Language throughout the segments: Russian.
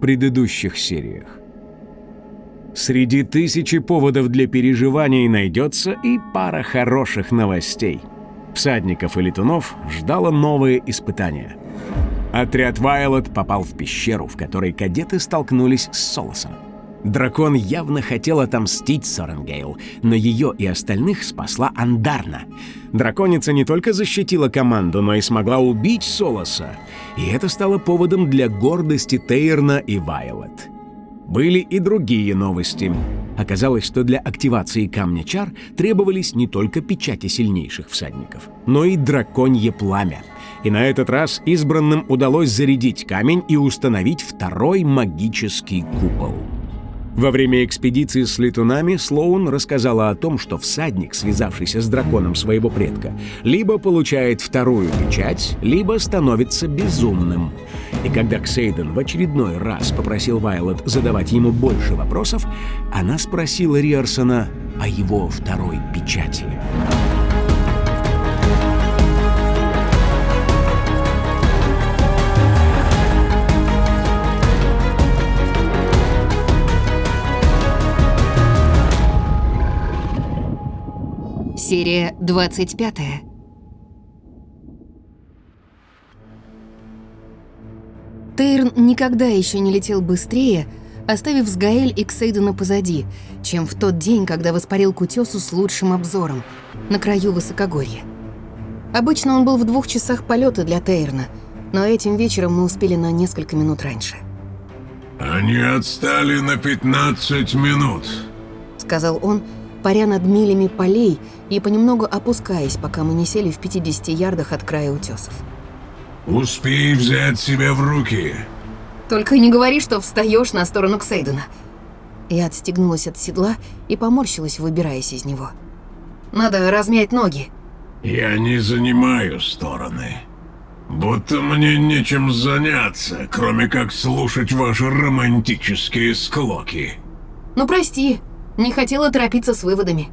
предыдущих сериях Среди тысячи поводов для переживаний найдется и пара хороших новостей. Всадников и летунов ждало новое испытание – Отряд Вайлот попал в пещеру, в которой кадеты столкнулись с Солосом. Дракон явно хотел отомстить Соренгейл, но ее и остальных спасла Андарна. Драконица не только защитила команду, но и смогла убить Солоса. И это стало поводом для гордости Тейрна и Вайлот. Были и другие новости. Оказалось, что для активации камня чар требовались не только печати сильнейших всадников, но и драконье пламя — и на этот раз избранным удалось зарядить камень и установить второй магический купол. Во время экспедиции с летунами Слоун рассказала о том, что всадник, связавшийся с драконом своего предка, либо получает вторую печать, либо становится безумным. И когда Ксейден в очередной раз попросил Вайлот задавать ему больше вопросов, она спросила Риарсона о его второй печати. Серия 25. Тейрн никогда еще не летел быстрее, оставив Сгаэль и Ксейдена позади, чем в тот день, когда воспарил к утесу с лучшим обзором, на краю высокогорья. Обычно он был в двух часах полета для Тейрна, но этим вечером мы успели на несколько минут раньше. «Они отстали на 15 минут», — сказал он, — паря над милями полей и понемногу опускаясь, пока мы не сели в 50 ярдах от края утесов. «Успей взять себя в руки!» «Только не говори, что встаешь на сторону Ксейдена!» Я отстегнулась от седла и поморщилась, выбираясь из него. «Надо размять ноги!» «Я не занимаю стороны. Будто мне нечем заняться, кроме как слушать ваши романтические склоки». «Ну прости, не хотела торопиться с выводами.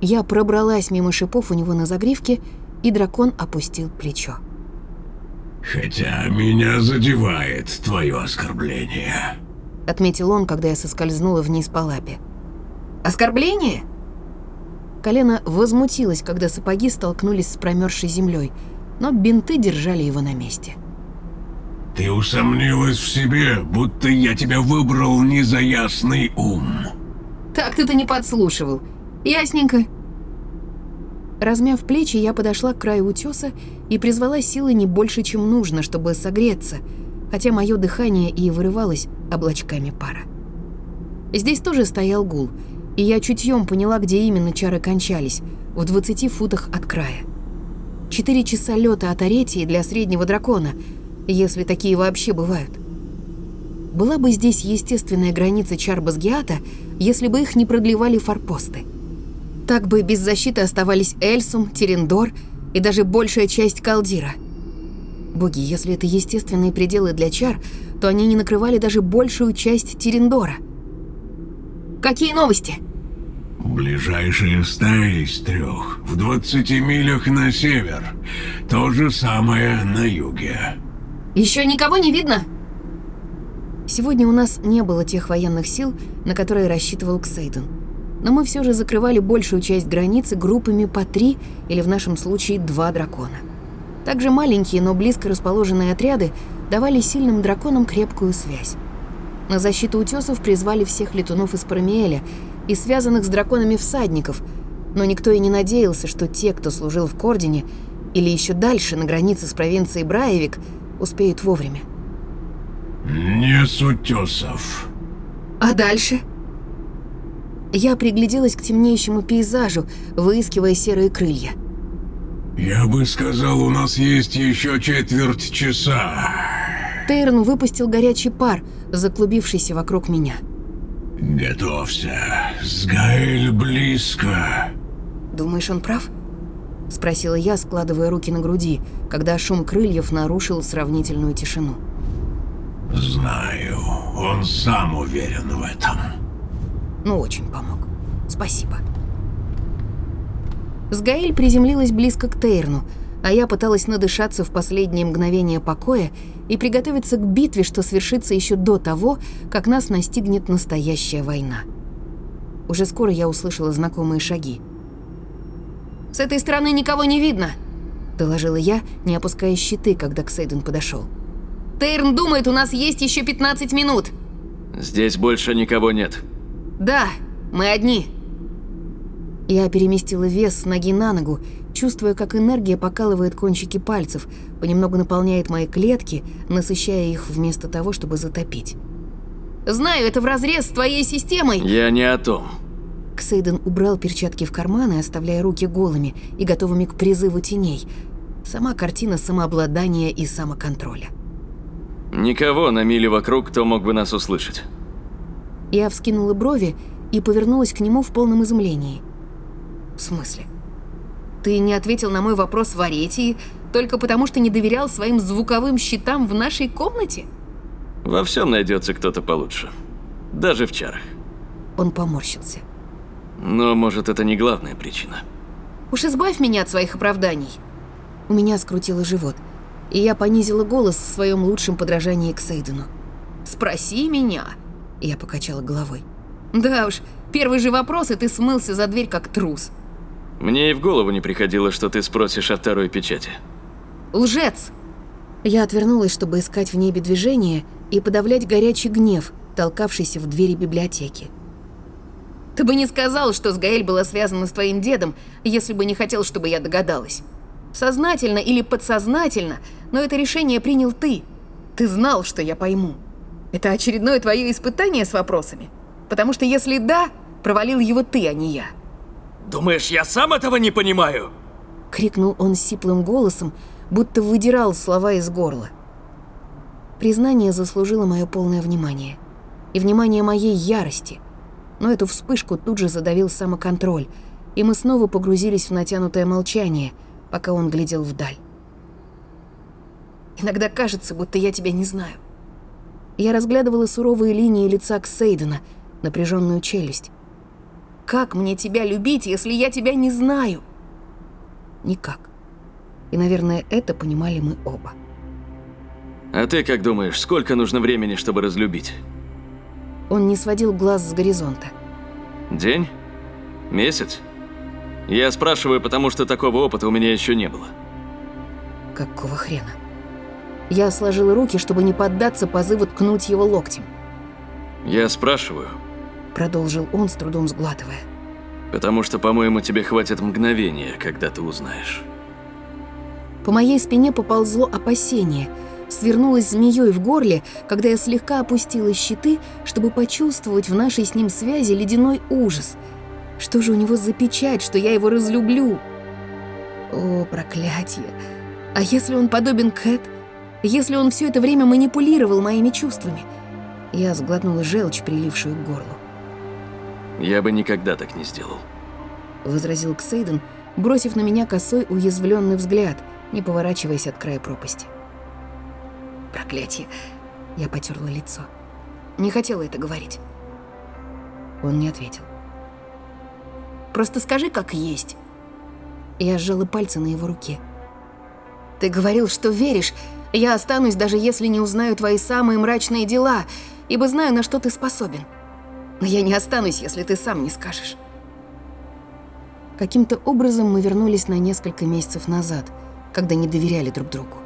Я пробралась мимо шипов у него на загривке, и дракон опустил плечо. «Хотя меня задевает твое оскорбление», — отметил он, когда я соскользнула вниз по лапе. «Оскорбление?» Колено возмутилось, когда сапоги столкнулись с промерзшей землей, но бинты держали его на месте. «Ты усомнилась в себе, будто я тебя выбрал не за ясный ум», так ты-то не подслушивал. Ясненько. Размяв плечи, я подошла к краю утеса и призвала силы не больше, чем нужно, чтобы согреться, хотя мое дыхание и вырывалось облачками пара. Здесь тоже стоял гул, и я чутьем поняла, где именно чары кончались, в 20 футах от края. Четыре часа лета от Аретии для среднего дракона, если такие вообще бывают. Была бы здесь естественная граница чар Базгиата, если бы их не продлевали форпосты. Так бы без защиты оставались Эльсум, Терендор и даже большая часть Калдира. Боги, если это естественные пределы для чар, то они не накрывали даже большую часть Терендора. Какие новости? Ближайшая стая из трех в 20 милях на север. То же самое на юге. Еще никого не видно? Сегодня у нас не было тех военных сил, на которые рассчитывал Ксейден. Но мы все же закрывали большую часть границы группами по три или в нашем случае два дракона. Также маленькие, но близко расположенные отряды давали сильным драконам крепкую связь. На защиту утесов призвали всех летунов из Парамиэля и связанных с драконами всадников, но никто и не надеялся, что те, кто служил в Кордине или еще дальше на границе с провинцией Браевик, успеют вовремя. Не с утесов. А дальше? Я пригляделась к темнеющему пейзажу, выискивая серые крылья. Я бы сказал, у нас есть еще четверть часа. Тейрон выпустил горячий пар, заклубившийся вокруг меня. Готовься. Сгаэль близко. «Думаешь, он прав?» — спросила я, складывая руки на груди, когда шум крыльев нарушил сравнительную тишину. Знаю. Он сам уверен в этом. Ну, очень помог. Спасибо. Сгаэль приземлилась близко к Тейрну, а я пыталась надышаться в последние мгновения покоя и приготовиться к битве, что свершится еще до того, как нас настигнет настоящая война. Уже скоро я услышала знакомые шаги. «С этой стороны никого не видно!» – доложила я, не опуская щиты, когда Ксейден подошел. «Тейрн думает, у нас есть еще 15 минут!» Здесь больше никого нет. «Да, мы одни!» Я переместила вес с ноги на ногу, чувствуя, как энергия покалывает кончики пальцев, понемногу наполняет мои клетки, насыщая их вместо того, чтобы затопить. «Знаю, это вразрез с твоей системой!» Я не о том. Ксейден убрал перчатки в карманы, оставляя руки голыми и готовыми к призыву теней. Сама картина самообладания и самоконтроля. Никого на миле вокруг, кто мог бы нас услышать. Я вскинула брови и повернулась к нему в полном изумлении. «В смысле? Ты не ответил на мой вопрос в Аретии только потому, что не доверял своим звуковым щитам в нашей комнате?» Во всем найдется кто-то получше. Даже в чарах. Он поморщился. Но, может, это не главная причина. «Уж избавь меня от своих оправданий!» У меня скрутило живот, и я понизила голос в своем лучшем подражании к Сейдену. «Спроси меня!» Я покачала головой. «Да уж, первый же вопрос, и ты смылся за дверь как трус. Мне и в голову не приходило, что ты спросишь о второй печати. Лжец!» Я отвернулась, чтобы искать в небе движение и подавлять горячий гнев, толкавшийся в двери библиотеки. «Ты бы не сказал, что с Гаэль была связана с твоим дедом, если бы не хотел, чтобы я догадалась. Сознательно или подсознательно, но это решение принял ты. Ты знал, что я пойму. Это очередное твое испытание с вопросами? Потому что если да, провалил его ты, а не я». Думаешь, я сам этого не понимаю? Крикнул он сиплым голосом, будто выдирал слова из горла. Признание заслужило мое полное внимание. И внимание моей ярости. Но эту вспышку тут же задавил самоконтроль, и мы снова погрузились в натянутое молчание, пока он глядел вдаль. Иногда кажется, будто я тебя не знаю. Я разглядывала суровые линии лица Ксейдена, напряженную челюсть. Как мне тебя любить, если я тебя не знаю? Никак. И, наверное, это понимали мы оба. А ты как думаешь, сколько нужно времени, чтобы разлюбить? Он не сводил глаз с горизонта. День? Месяц? Я спрашиваю, потому что такого опыта у меня еще не было. Какого хрена? Я сложила руки, чтобы не поддаться позыву ткнуть его локтем. Я спрашиваю, Продолжил он, с трудом сглатывая. потому что, по-моему, тебе хватит мгновения, когда ты узнаешь. По моей спине поползло опасение, свернулось змеей в горле, когда я слегка опустила щиты, чтобы почувствовать в нашей с ним связи ледяной ужас. Что же у него за печать, что я его разлюблю? О, проклятие! А если он подобен Кэт? Если он все это время манипулировал моими чувствами? Я сглотнула желчь, прилившую к горлу. Я бы никогда так не сделал. возразил Ксейден, бросив на меня косой уязвленный взгляд, не поворачиваясь от края пропасти. Проклятие! Я потерла лицо. Не хотела это говорить. Он не ответил. Просто скажи, как есть. Я сжала пальцы на его руке. Ты говорил, что веришь. Я останусь, даже если не узнаю твои самые мрачные дела, ибо знаю, на что ты способен. Но я не останусь, если ты сам не скажешь. Каким-то образом мы вернулись на несколько месяцев назад, когда не доверяли друг другу.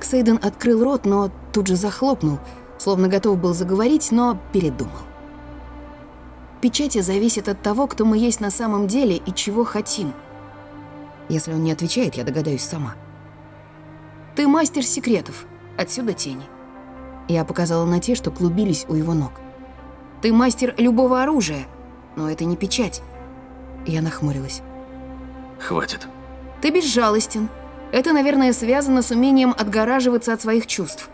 Ксейден открыл рот, но тут же захлопнул, словно готов был заговорить, но передумал. Печати зависит от того, кто мы есть на самом деле и чего хотим. Если он не отвечает, я догадаюсь сама. Ты мастер секретов, отсюда тени. Я показала на те, что клубились у его ног. Ты мастер любого оружия, но это не печать. Я нахмурилась. Хватит. Ты безжалостен. Это, наверное, связано с умением отгораживаться от своих чувств.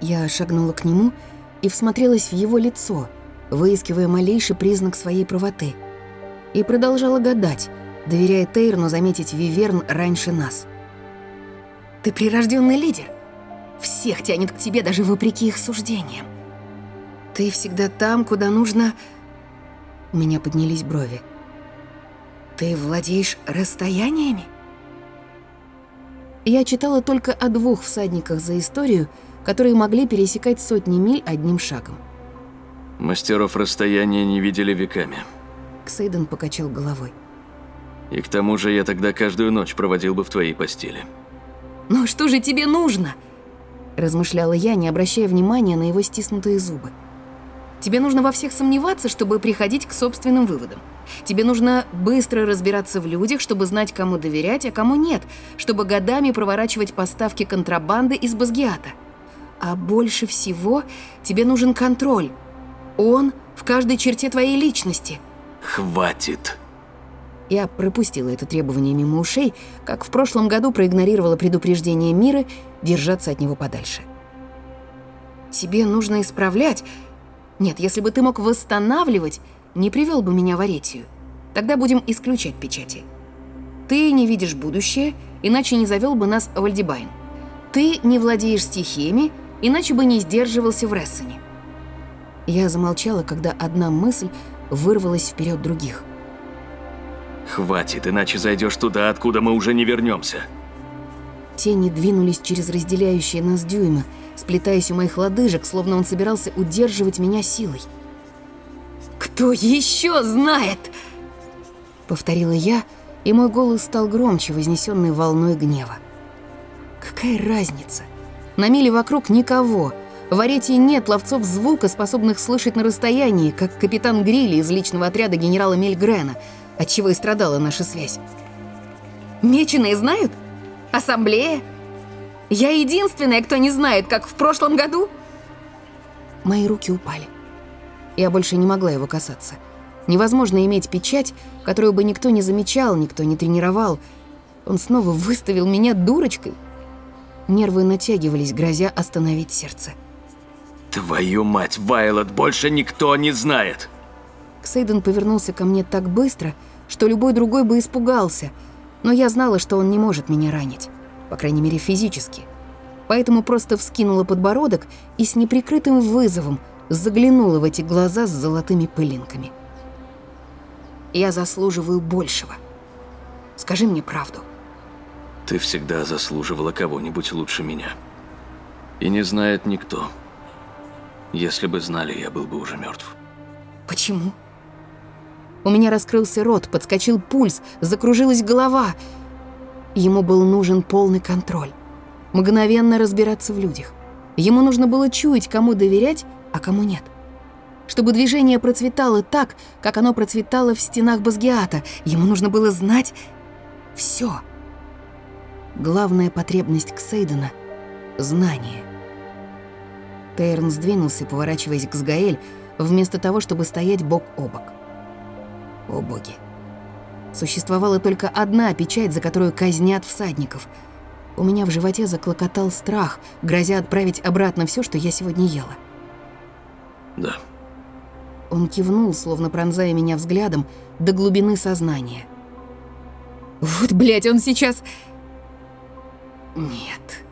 Я шагнула к нему и всмотрелась в его лицо, выискивая малейший признак своей правоты. И продолжала гадать, доверяя Тейрну заметить Виверн раньше нас. «Ты прирожденный лидер. Всех тянет к тебе даже вопреки их суждениям. Ты всегда там, куда нужно...» У меня поднялись брови. «Ты владеешь расстояниями?» Я читала только о двух всадниках за историю, которые могли пересекать сотни миль одним шагом. Мастеров расстояния не видели веками. Ксейден покачал головой. И к тому же я тогда каждую ночь проводил бы в твоей постели. «Ну что же тебе нужно?» Размышляла я, не обращая внимания на его стиснутые зубы. Тебе нужно во всех сомневаться, чтобы приходить к собственным выводам. Тебе нужно быстро разбираться в людях, чтобы знать, кому доверять, а кому нет, чтобы годами проворачивать поставки контрабанды из Базгиата. А больше всего тебе нужен контроль. Он в каждой черте твоей личности. Хватит. Я пропустила это требование мимо ушей, как в прошлом году проигнорировала предупреждение Миры держаться от него подальше. Тебе нужно исправлять нет, если бы ты мог восстанавливать, не привел бы меня в Аретию. Тогда будем исключать печати. Ты не видишь будущее, иначе не завел бы нас в Альдибайн. Ты не владеешь стихиями, иначе бы не сдерживался в Рессене. Я замолчала, когда одна мысль вырвалась вперед других. Хватит, иначе зайдешь туда, откуда мы уже не вернемся. Тени двинулись через разделяющие нас дюймы, сплетаясь у моих лодыжек, словно он собирался удерживать меня силой. «Кто еще знает?» Повторила я, и мой голос стал громче, вознесенный волной гнева. «Какая разница? На миле вокруг никого. В Аретии нет ловцов звука, способных слышать на расстоянии, как капитан Грилли из личного отряда генерала Мельгрена, отчего и страдала наша связь. Меченые знают? Ассамблея? Я единственная, кто не знает, как в прошлом году?» Мои руки упали. Я больше не могла его касаться. Невозможно иметь печать, которую бы никто не замечал, никто не тренировал. Он снова выставил меня дурочкой. Нервы натягивались, грозя остановить сердце. Твою мать, Вайлот, больше никто не знает. Ксейден повернулся ко мне так быстро, что любой другой бы испугался, но я знала, что он не может меня ранить по крайней мере физически. Поэтому просто вскинула подбородок и с неприкрытым вызовом заглянула в эти глаза с золотыми пылинками. «Я заслуживаю большего. Скажи мне правду». Ты всегда заслуживала кого-нибудь лучше меня. И не знает никто. Если бы знали, я был бы уже мертв. Почему? У меня раскрылся рот, подскочил пульс, закружилась голова — Ему был нужен полный контроль. Мгновенно разбираться в людях. Ему нужно было чуять, кому доверять, а кому нет. Чтобы движение процветало так, как оно процветало в стенах Базгиата, ему нужно было знать все. Главная потребность Ксейдена — знание. Тейрн сдвинулся, поворачиваясь к Сгаэль, вместо того, чтобы стоять бок о бок. О боги. Существовала только одна печать, за которую казнят всадников. У меня в животе заклокотал страх, грозя отправить обратно все, что я сегодня ела. Да. Он кивнул, словно пронзая меня взглядом до глубины сознания. Вот, блядь, он сейчас... Нет.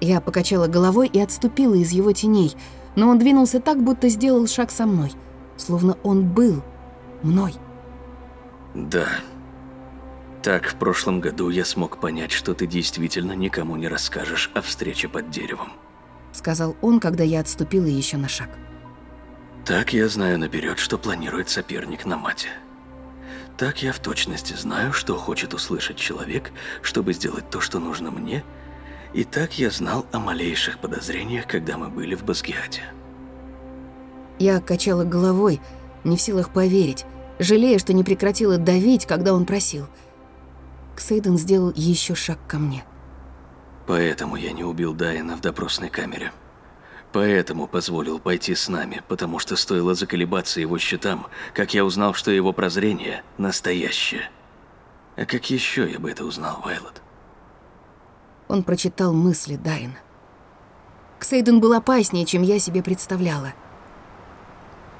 Я покачала головой и отступила из его теней, но он двинулся так, будто сделал шаг со мной, словно он был мной. Да. Так, в прошлом году я смог понять, что ты действительно никому не расскажешь о встрече под деревом. Сказал он, когда я отступила еще на шаг. Так я знаю наперед, что планирует соперник на мате. Так я в точности знаю, что хочет услышать человек, чтобы сделать то, что нужно мне. И так я знал о малейших подозрениях, когда мы были в Басгиате. Я качала головой, не в силах поверить, жалея, что не прекратила давить, когда он просил. Ксейден сделал еще шаг ко мне. Поэтому я не убил Дайана в допросной камере. Поэтому позволил пойти с нами, потому что стоило заколебаться его счетам, как я узнал, что его прозрение настоящее. А как еще я бы это узнал, Вайлот? Он прочитал мысли Дайна. Ксейден был опаснее, чем я себе представляла.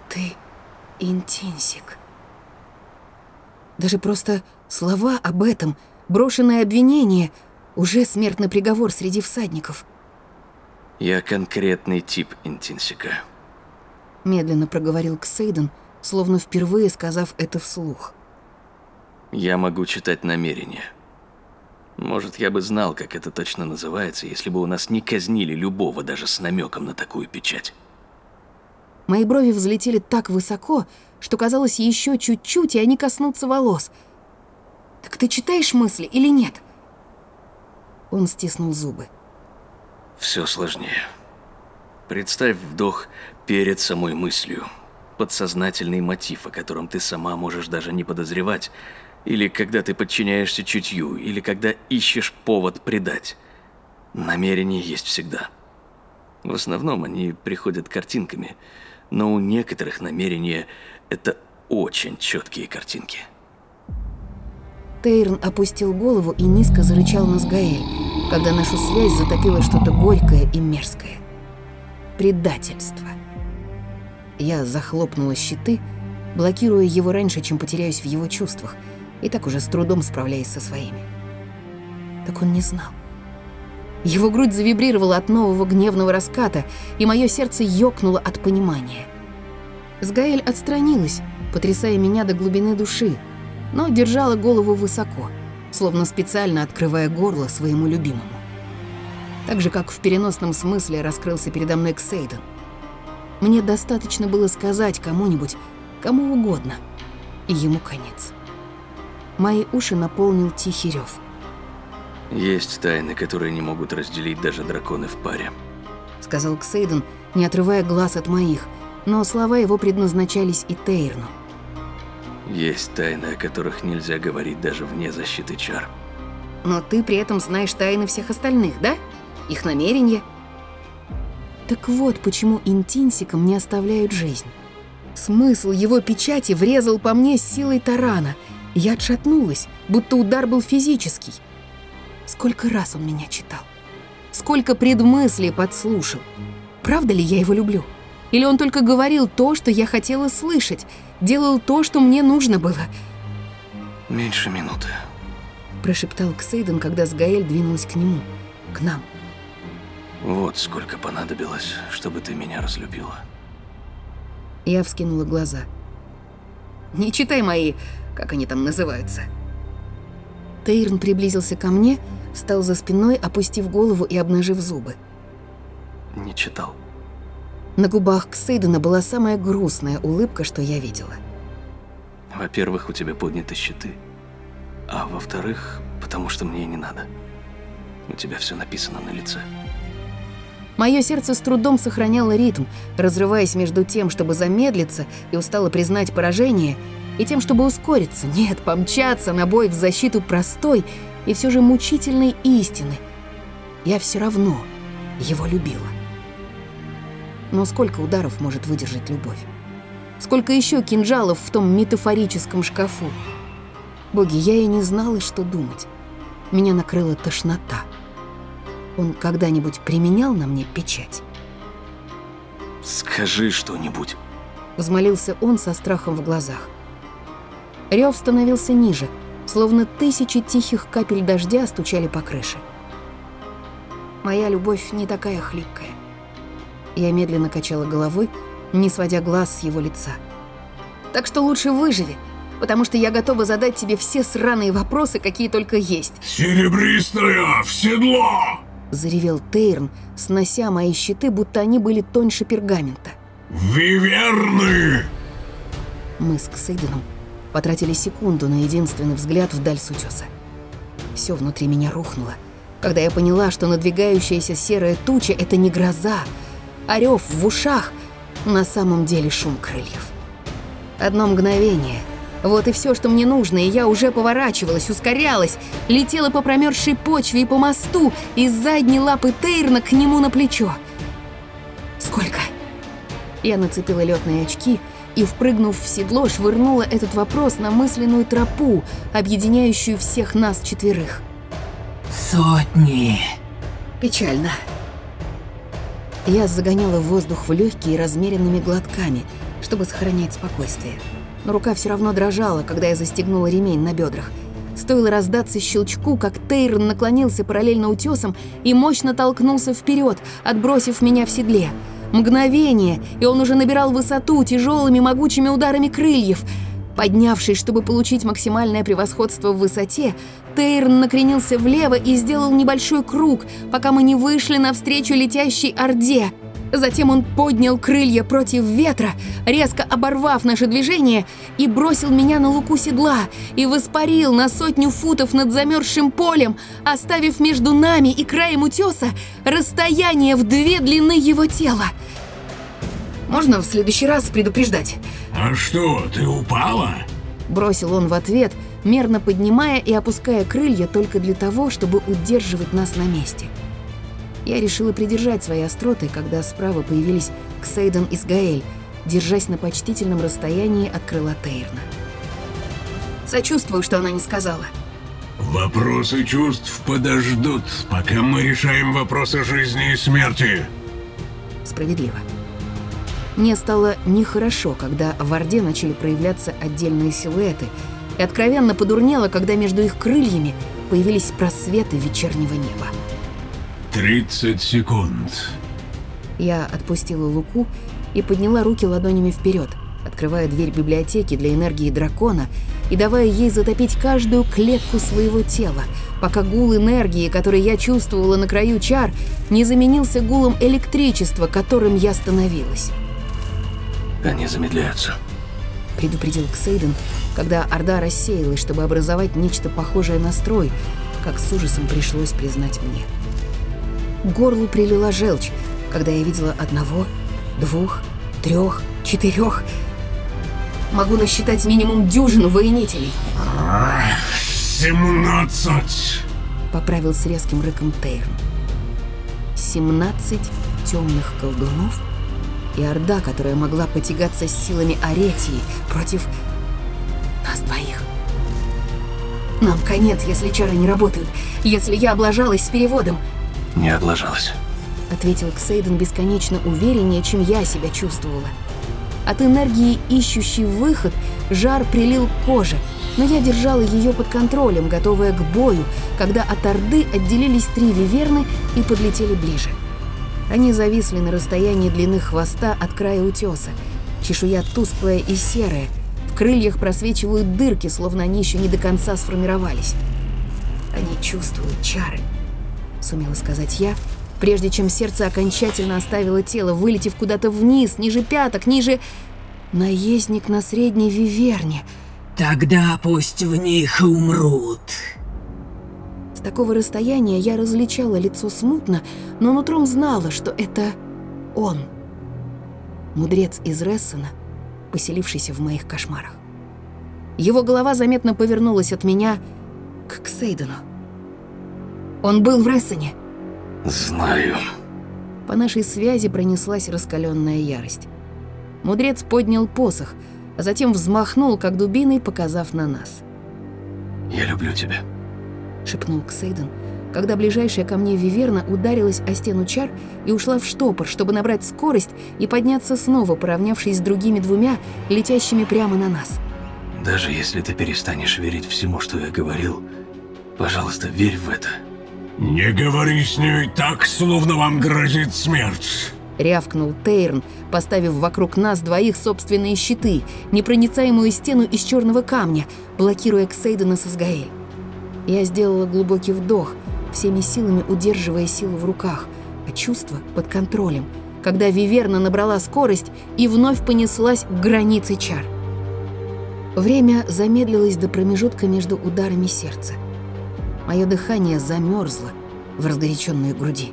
Ты интинсик. Даже просто слова об этом, брошенное обвинение, уже смертный приговор среди всадников. Я конкретный тип интинсика. Медленно проговорил Ксейден, словно впервые сказав это вслух. Я могу читать намерения. Может, я бы знал, как это точно называется, если бы у нас не казнили любого даже с намеком на такую печать. Мои брови взлетели так высоко, что казалось еще чуть-чуть, и они коснутся волос. «Так ты читаешь мысли или нет?» Он стиснул зубы. Все сложнее. Представь вдох перед самой мыслью. Подсознательный мотив, о котором ты сама можешь даже не подозревать. Или когда ты подчиняешься чутью, или когда ищешь повод предать. Намерение есть всегда. В основном они приходят картинками, но у некоторых намерения это очень четкие картинки. Тейрн опустил голову и низко зарычал на Сгаэль, когда нашу связь затопило что-то горькое и мерзкое. Предательство. Я захлопнула щиты, блокируя его раньше, чем потеряюсь в его чувствах, и так уже с трудом справляясь со своими. Так он не знал. Его грудь завибрировала от нового гневного раската, и мое сердце ёкнуло от понимания. Сгаэль отстранилась, потрясая меня до глубины души, но держала голову высоко, словно специально открывая горло своему любимому. Так же, как в переносном смысле раскрылся передо мной Ксейден. Мне достаточно было сказать кому-нибудь, кому угодно, и ему конец. Мои уши наполнил тихий рев. Есть тайны, которые не могут разделить даже драконы в паре. Сказал Ксейден, не отрывая глаз от моих, но слова его предназначались и Тейрну. Есть тайны, о которых нельзя говорить даже вне защиты чар. Но ты при этом знаешь тайны всех остальных, да? Их намерения. Так вот, почему интинсикам не оставляют жизнь. Смысл его печати врезал по мне с силой тарана. Я отшатнулась, будто удар был физический. Сколько раз он меня читал. Сколько предмыслий подслушал. Правда ли я его люблю? Или он только говорил то, что я хотела слышать, делал то, что мне нужно было? Меньше минуты. Прошептал Ксейден, когда Сгаэль двинулась к нему, к нам. Вот сколько понадобилось, чтобы ты меня разлюбила. Я вскинула глаза. «Не читай мои, как они там называются». Тейрн приблизился ко мне, встал за спиной, опустив голову и обнажив зубы. Не читал. На губах Ксейдена была самая грустная улыбка, что я видела. Во-первых, у тебя подняты щиты. А во-вторых, потому что мне не надо. У тебя все написано на лице. Мое сердце с трудом сохраняло ритм, разрываясь между тем, чтобы замедлиться и устало признать поражение, и тем, чтобы ускориться, нет, помчаться на бой в защиту простой и все же мучительной истины. Я все равно его любила. Но сколько ударов может выдержать любовь? Сколько еще кинжалов в том метафорическом шкафу? Боги, я и не знала, что думать. Меня накрыла тошнота. Он когда-нибудь применял на мне печать? Скажи что-нибудь. Взмолился он со страхом в глазах. Рев становился ниже, словно тысячи тихих капель дождя стучали по крыше. Моя любовь не такая хлипкая. Я медленно качала головой, не сводя глаз с его лица. Так что лучше выживи, потому что я готова задать тебе все сраные вопросы, какие только есть. «Серебристая, в седло!» Заревел Тейрн, снося мои щиты, будто они были тоньше пергамента. «Виверны!» Мы с Ксейденом потратили секунду на единственный взгляд вдаль с утеса. Все внутри меня рухнуло, когда я поняла, что надвигающаяся серая туча — это не гроза, а рев в ушах — на самом деле шум крыльев. Одно мгновение — вот и все, что мне нужно, и я уже поворачивалась, ускорялась, летела по промерзшей почве и по мосту, из задней лапы Тейрна к нему на плечо. Сколько? Я нацепила летные очки и, впрыгнув в седло, швырнула этот вопрос на мысленную тропу, объединяющую всех нас четверых. Сотни. Печально. Я загоняла воздух в легкие размеренными глотками, чтобы сохранять спокойствие. Но рука все равно дрожала, когда я застегнула ремень на бедрах. Стоило раздаться щелчку, как Тейрон наклонился параллельно утесам и мощно толкнулся вперед, отбросив меня в седле. Мгновение, и он уже набирал высоту тяжелыми могучими ударами крыльев. Поднявшись, чтобы получить максимальное превосходство в высоте, Тейрн накренился влево и сделал небольшой круг, пока мы не вышли навстречу летящей Орде. Затем он поднял крылья против ветра, резко оборвав наше движение, и бросил меня на луку седла и воспарил на сотню футов над замерзшим полем, оставив между нами и краем утеса расстояние в две длины его тела. «Можно в следующий раз предупреждать?» А что, ты упала? Бросил он в ответ, мерно поднимая и опуская крылья только для того, чтобы удерживать нас на месте. Я решила придержать свои остроты, когда справа появились Ксейден и Сгаэль, держась на почтительном расстоянии от крыла Тейрна. Сочувствую, что она не сказала. Вопросы чувств подождут, пока мы решаем вопросы жизни и смерти. Справедливо. Мне стало нехорошо, когда в Орде начали проявляться отдельные силуэты, и откровенно подурнело, когда между их крыльями появились просветы вечернего неба. 30 секунд. Я отпустила Луку и подняла руки ладонями вперед, открывая дверь библиотеки для энергии дракона и давая ей затопить каждую клетку своего тела, пока гул энергии, который я чувствовала на краю чар, не заменился гулом электричества, которым я становилась. Они замедляются. предупредил Ксейден, когда Орда рассеялась, чтобы образовать нечто похожее на строй, как с ужасом пришлось признать мне. К горлу прилила желчь, когда я видела одного, двух, трех, четырех. Могу насчитать минимум дюжину воинителей. 17. Поправил с резким рыком Тейрн. 17 темных колдунов и Орда, которая могла потягаться с силами Аретии против нас двоих. Нам конец, если чары не работают, если я облажалась с переводом, Не облажалась. ответил Ксейден бесконечно увереннее, чем я себя чувствовала. От энергии, ищущей выход, жар прилил к коже, но я держала ее под контролем, готовая к бою, когда от Орды отделились три виверны и подлетели ближе. Они зависли на расстоянии длины хвоста от края утеса. Чешуя тусклая и серая. В крыльях просвечивают дырки, словно они еще не до конца сформировались. Они чувствуют чары, сумела сказать я, прежде чем сердце окончательно оставило тело, вылетев куда-то вниз, ниже пяток, ниже... Наездник на средней виверне. Тогда пусть в них умрут. С такого расстояния я различала лицо смутно, но нутром знала, что это он. Мудрец из Рессена, поселившийся в моих кошмарах. Его голова заметно повернулась от меня к Ксейдену. Он был в Рессене. Знаю. По нашей связи пронеслась раскаленная ярость. Мудрец поднял посох, а затем взмахнул, как дубиной, показав на нас. Я люблю тебя. — шепнул Ксейден, когда ближайшая ко мне виверна ударилась о стену чар и ушла в штопор, чтобы набрать скорость и подняться снова, поравнявшись с другими двумя, летящими прямо на нас. Даже если ты перестанешь верить всему, что я говорил, пожалуйста, верь в это. Не говори с ней так, словно вам грозит смерть. Рявкнул Тейрн, поставив вокруг нас двоих собственные щиты, непроницаемую стену из черного камня, блокируя Ксейдена со Сгаэль. Я сделала глубокий вдох, всеми силами удерживая силу в руках, а чувство под контролем, когда Виверна набрала скорость и вновь понеслась к границе чар. Время замедлилось до промежутка между ударами сердца. Мое дыхание замерзло в разгоряченной груди.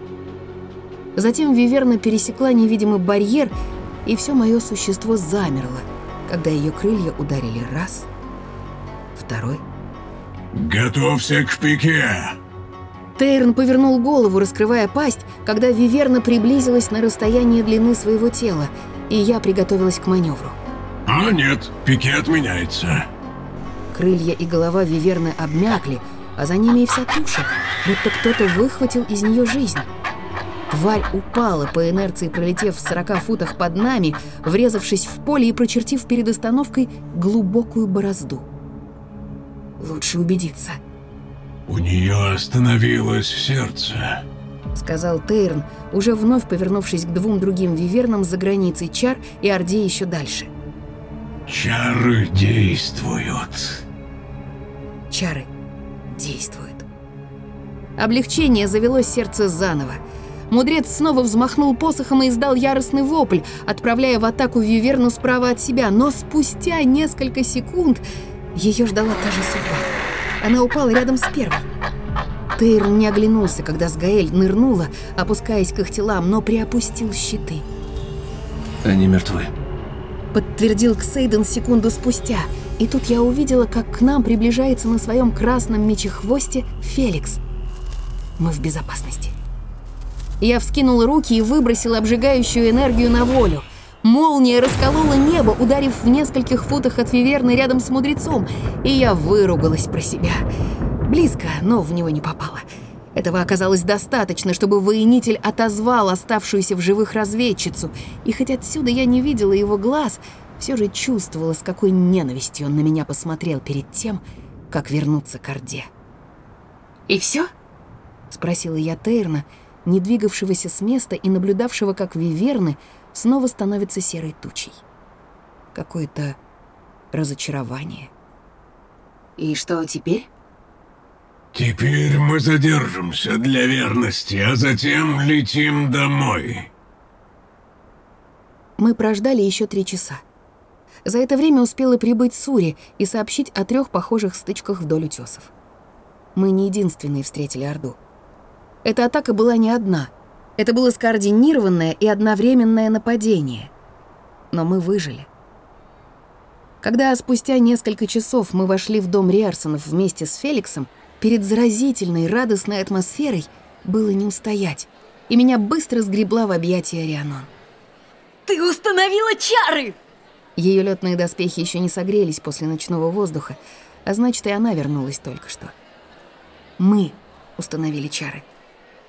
Затем Виверна пересекла невидимый барьер, и все мое существо замерло, когда ее крылья ударили раз, второй, Готовься к пике. Тейрон повернул голову, раскрывая пасть, когда Виверна приблизилась на расстояние длины своего тела, и я приготовилась к маневру. А нет, пике отменяется. Крылья и голова Виверны обмякли, а за ними и вся туша, будто кто-то выхватил из нее жизнь. Тварь упала по инерции, пролетев в 40 футах под нами, врезавшись в поле и прочертив перед остановкой глубокую борозду. Лучше убедиться. У нее остановилось сердце. — сказал Тейрн, уже вновь повернувшись к двум другим вивернам за границей Чар и Орде еще дальше. Чары действуют. Чары действуют. Облегчение завело сердце заново. Мудрец снова взмахнул посохом и издал яростный вопль, отправляя в атаку Виверну справа от себя, но спустя несколько секунд ее ждала та же судьба. Она упала рядом с первой. Тейр не оглянулся, когда Сгаэль нырнула, опускаясь к их телам, но приопустил щиты. Они мертвы. Подтвердил Ксейден секунду спустя, и тут я увидела, как к нам приближается на своем красном мечехвосте Феликс. Мы в безопасности. Я вскинула руки и выбросила обжигающую энергию на волю. Молния расколола небо, ударив в нескольких футах от Виверны рядом с мудрецом, и я выругалась про себя. Близко, но в него не попало. Этого оказалось достаточно, чтобы воинитель отозвал оставшуюся в живых разведчицу, и хоть отсюда я не видела его глаз, все же чувствовала, с какой ненавистью он на меня посмотрел перед тем, как вернуться к Орде. «И все? спросила я Тейрна, не двигавшегося с места и наблюдавшего, как виверны снова становятся серой тучей. Какое-то разочарование. «И что теперь?» Теперь мы задержимся для верности, а затем летим домой. Мы прождали еще три часа. За это время успела прибыть Сури и сообщить о трех похожих стычках вдоль утесов. Мы не единственные встретили Орду. Эта атака была не одна. Это было скоординированное и одновременное нападение. Но мы выжили. Когда спустя несколько часов мы вошли в дом Риарсонов вместе с Феликсом, перед заразительной радостной атмосферой было не устоять, и меня быстро сгребла в объятия Рианон. Ты установила чары! Ее летные доспехи еще не согрелись после ночного воздуха, а значит, и она вернулась только что. Мы установили чары.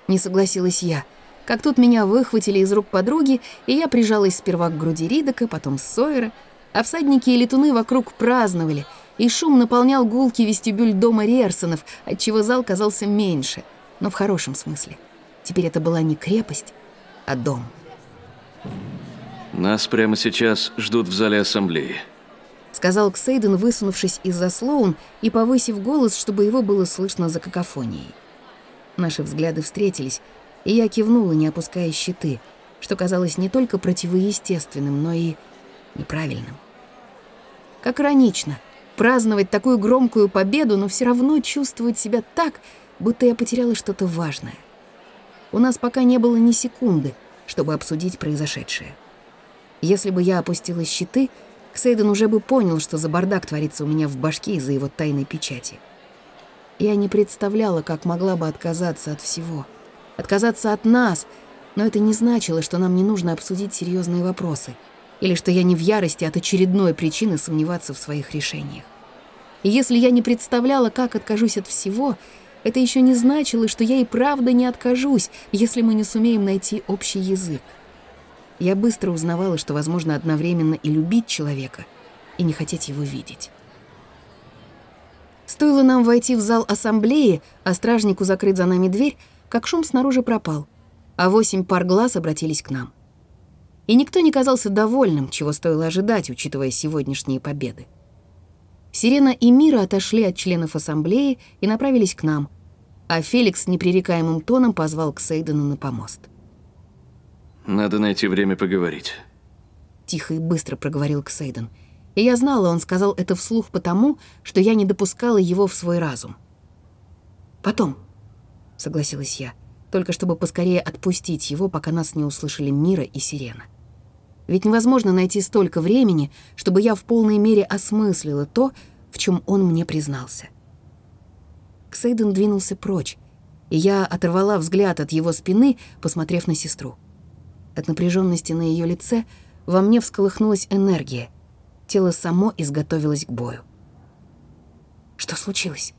Не согласилась я. Как тут меня выхватили из рук подруги, и я прижалась сперва к груди Ридока, потом Сойера, а всадники и летуны вокруг праздновали, и шум наполнял гулкий вестибюль дома Риерсонов, отчего зал казался меньше, но в хорошем смысле. Теперь это была не крепость, а дом. Нас прямо сейчас ждут в зале ассамблеи. Сказал Ксейден, высунувшись из-за Слоун и повысив голос, чтобы его было слышно за какофонией. Наши взгляды встретились, и я кивнула, не опуская щиты, что казалось не только противоестественным, но и неправильным. Как иронично праздновать такую громкую победу, но все равно чувствовать себя так, будто я потеряла что-то важное. У нас пока не было ни секунды, чтобы обсудить произошедшее. Если бы я опустила щиты, Ксейден уже бы понял, что за бардак творится у меня в башке из-за его тайной печати. Я не представляла, как могла бы отказаться от всего. Отказаться от нас, но это не значило, что нам не нужно обсудить серьезные вопросы — или что я не в ярости от очередной причины сомневаться в своих решениях. И если я не представляла, как откажусь от всего, это еще не значило, что я и правда не откажусь, если мы не сумеем найти общий язык. Я быстро узнавала, что возможно одновременно и любить человека, и не хотеть его видеть. Стоило нам войти в зал ассамблеи, а стражнику закрыть за нами дверь, как шум снаружи пропал, а восемь пар глаз обратились к нам и никто не казался довольным, чего стоило ожидать, учитывая сегодняшние победы. Сирена и Мира отошли от членов ассамблеи и направились к нам, а Феликс непререкаемым тоном позвал к Сейдену на помост. «Надо найти время поговорить». Тихо и быстро проговорил Ксейден. И я знала, он сказал это вслух потому, что я не допускала его в свой разум. «Потом», — согласилась я, только чтобы поскорее отпустить его, пока нас не услышали Мира и Сирена. Ведь невозможно найти столько времени, чтобы я в полной мере осмыслила то, в чем он мне признался. Ксейден двинулся прочь, и я оторвала взгляд от его спины, посмотрев на сестру. От напряженности на ее лице во мне всколыхнулась энергия. Тело само изготовилось к бою. Что случилось?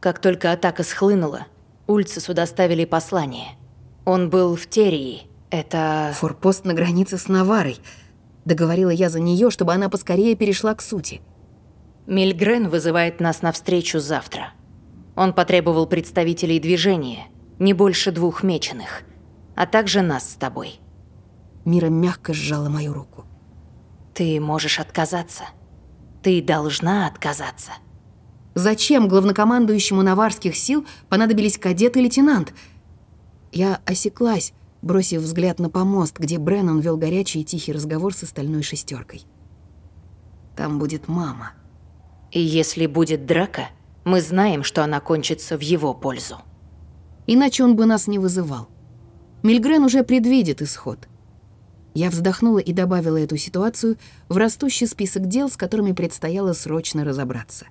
Как только атака схлынула, Ульцису доставили послание. Он был в Терии. Это... Форпост на границе с Наварой. Договорила я за нее, чтобы она поскорее перешла к сути. Мильгрен вызывает нас на встречу завтра. Он потребовал представителей движения, не больше двух меченых, а также нас с тобой. Мира мягко сжала мою руку. Ты можешь отказаться. Ты должна отказаться. Зачем главнокомандующему наварских сил понадобились кадет и лейтенант? Я осеклась, бросив взгляд на помост, где Бреннан вел горячий и тихий разговор с остальной шестеркой. Там будет мама. И если будет драка, мы знаем, что она кончится в его пользу. Иначе он бы нас не вызывал. Мильгрен уже предвидит исход. Я вздохнула и добавила эту ситуацию в растущий список дел, с которыми предстояло срочно разобраться.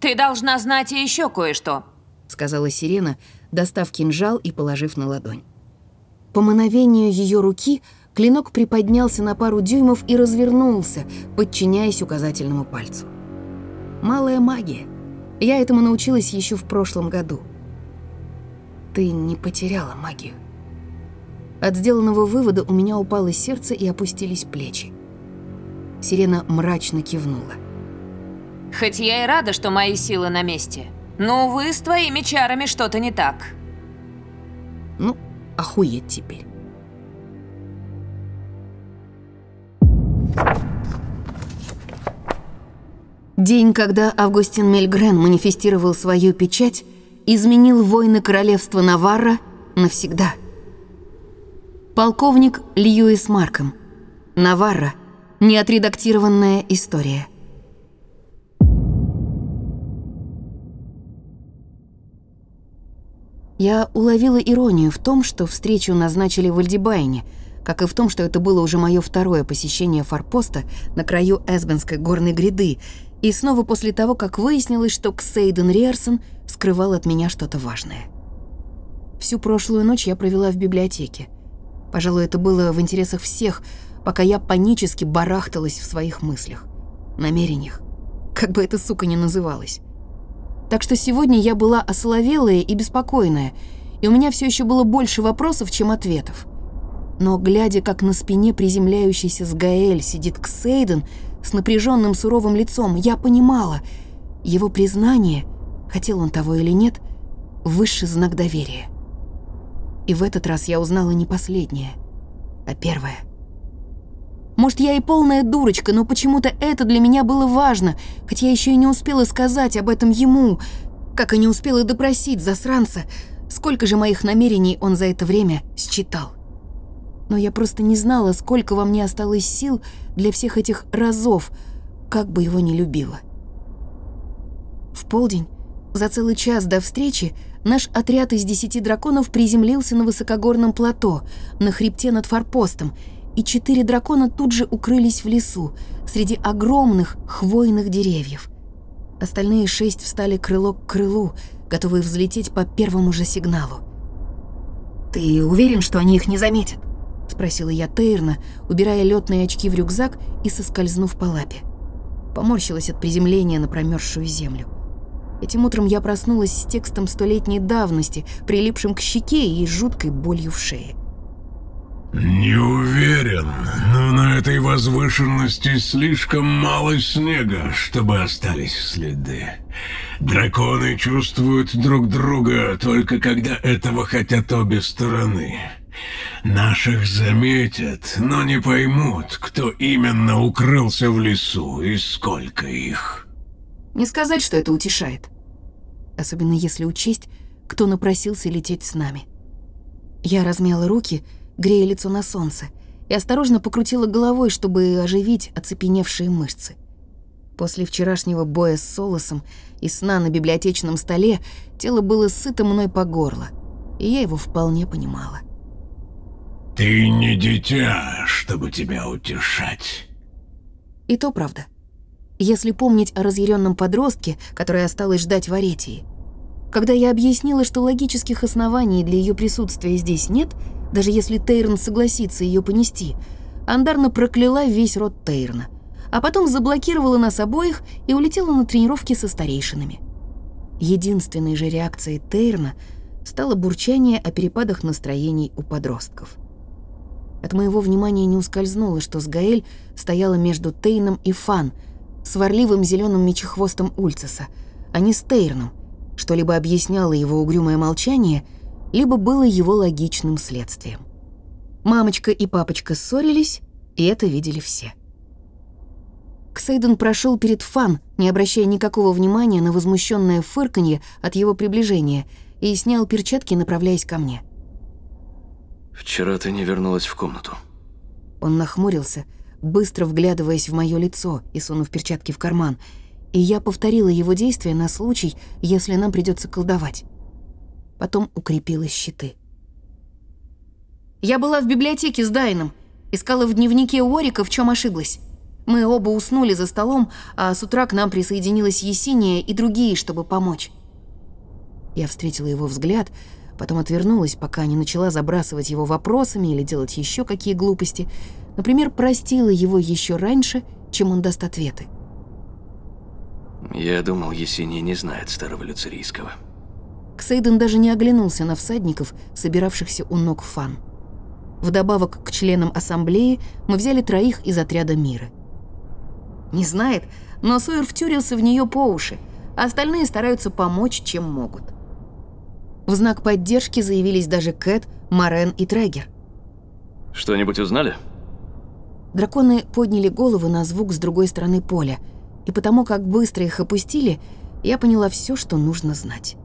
«Ты должна знать и еще кое-что», — сказала Сирена, достав кинжал и положив на ладонь. По мановению ее руки клинок приподнялся на пару дюймов и развернулся, подчиняясь указательному пальцу. Малая магия. Я этому научилась еще в прошлом году. Ты не потеряла магию. От сделанного вывода у меня упало сердце и опустились плечи. Сирена мрачно кивнула. «Хоть я и рада, что мои силы на месте, но, увы, с твоими чарами что-то не так». Ну, охуеть теперь. День, когда Августин Мельгрен манифестировал свою печать, изменил войны королевства Наварра навсегда. Полковник Льюис Марком. Наварра. Неотредактированная история. Я уловила иронию в том, что встречу назначили в Альдибайне, как и в том, что это было уже мое второе посещение форпоста на краю Эсбенской горной гряды, и снова после того, как выяснилось, что Ксейден Риерсон скрывал от меня что-то важное. Всю прошлую ночь я провела в библиотеке. Пожалуй, это было в интересах всех, пока я панически барахталась в своих мыслях, намерениях, как бы эта сука ни называлась. Так что сегодня я была осоловелая и беспокойная, и у меня все еще было больше вопросов, чем ответов. Но глядя, как на спине приземляющийся с Гаэль сидит Ксейден с напряженным суровым лицом, я понимала, его признание, хотел он того или нет, высший знак доверия. И в этот раз я узнала не последнее, а первое. Может, я и полная дурочка, но почему-то это для меня было важно, хоть я еще и не успела сказать об этом ему, как и не успела допросить засранца, сколько же моих намерений он за это время считал. Но я просто не знала, сколько во мне осталось сил для всех этих разов, как бы его не любила. В полдень, за целый час до встречи, наш отряд из десяти драконов приземлился на высокогорном плато, на хребте над форпостом, и четыре дракона тут же укрылись в лесу, среди огромных хвойных деревьев. Остальные шесть встали крыло к крылу, готовые взлететь по первому же сигналу. «Ты уверен, что они их не заметят?» — спросила я Тейрна, убирая летные очки в рюкзак и соскользнув по лапе. Поморщилась от приземления на промерзшую землю. Этим утром я проснулась с текстом столетней давности, прилипшим к щеке и жуткой болью в шее. Не уверен, но на этой возвышенности слишком мало снега, чтобы остались следы. Драконы чувствуют друг друга только когда этого хотят обе стороны. Наших заметят, но не поймут, кто именно укрылся в лесу и сколько их. Не сказать, что это утешает. Особенно если учесть, кто напросился лететь с нами. Я размяла руки, грея лицо на солнце, и осторожно покрутила головой, чтобы оживить оцепеневшие мышцы. После вчерашнего боя с Солосом и сна на библиотечном столе тело было сыто мной по горло, и я его вполне понимала. «Ты не дитя, чтобы тебя утешать». И то правда. Если помнить о разъяренном подростке, который осталось ждать в Аретии. Когда я объяснила, что логических оснований для ее присутствия здесь нет, даже если Тейрн согласится ее понести, Андарна прокляла весь род Тейрна, а потом заблокировала нас обоих и улетела на тренировки со старейшинами. Единственной же реакцией Тейрна стало бурчание о перепадах настроений у подростков. От моего внимания не ускользнуло, что с Гаэль стояла между Тейном и Фан, сварливым зеленым мечехвостом Ульцеса, а не с Тейрном, что либо объясняло его угрюмое молчание, либо было его логичным следствием. Мамочка и папочка ссорились, и это видели все. Ксейден прошел перед Фан, не обращая никакого внимания на возмущенное фырканье от его приближения, и снял перчатки, направляясь ко мне. Вчера ты не вернулась в комнату. Он нахмурился, быстро вглядываясь в мое лицо и сунув перчатки в карман, и я повторила его действия на случай, если нам придется колдовать. Потом укрепила щиты. Я была в библиотеке с Дайном, искала в дневнике Уорика, в чем ошиблась. Мы оба уснули за столом, а с утра к нам присоединилась Есиния и другие, чтобы помочь. Я встретила его взгляд, потом отвернулась, пока не начала забрасывать его вопросами или делать еще какие глупости. Например, простила его еще раньше, чем он даст ответы. Я думал, Есения не знает старого люцерийского. Ксейден даже не оглянулся на всадников, собиравшихся у ног Фан. Вдобавок к членам ассамблеи мы взяли троих из отряда мира. Не знает, но Сойер втюрился в нее по уши, а остальные стараются помочь, чем могут. В знак поддержки заявились даже Кэт, Морен и Трегер. Что-нибудь узнали? Драконы подняли головы на звук с другой стороны поля, и потому как быстро их опустили, я поняла все, что нужно знать.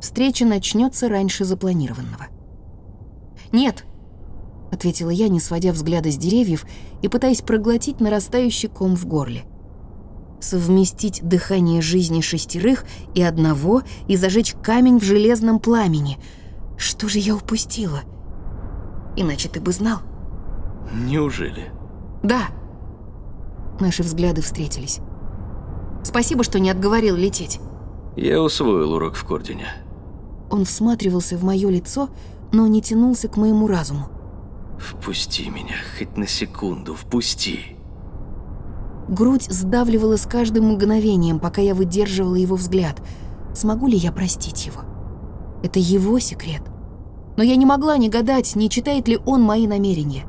Встреча начнется раньше запланированного. «Нет», — ответила я, не сводя взгляда с деревьев и пытаясь проглотить нарастающий ком в горле. Совместить дыхание жизни шестерых и одного и зажечь камень в железном пламени. Что же я упустила? Иначе ты бы знал. Неужели? Да. Наши взгляды встретились. Спасибо, что не отговорил лететь. Я усвоил урок в Кордине. Он всматривался в мое лицо, но не тянулся к моему разуму. Впусти меня, хоть на секунду, впусти. Грудь сдавливала с каждым мгновением, пока я выдерживала его взгляд. Смогу ли я простить его? Это его секрет. Но я не могла не гадать, не читает ли он мои намерения.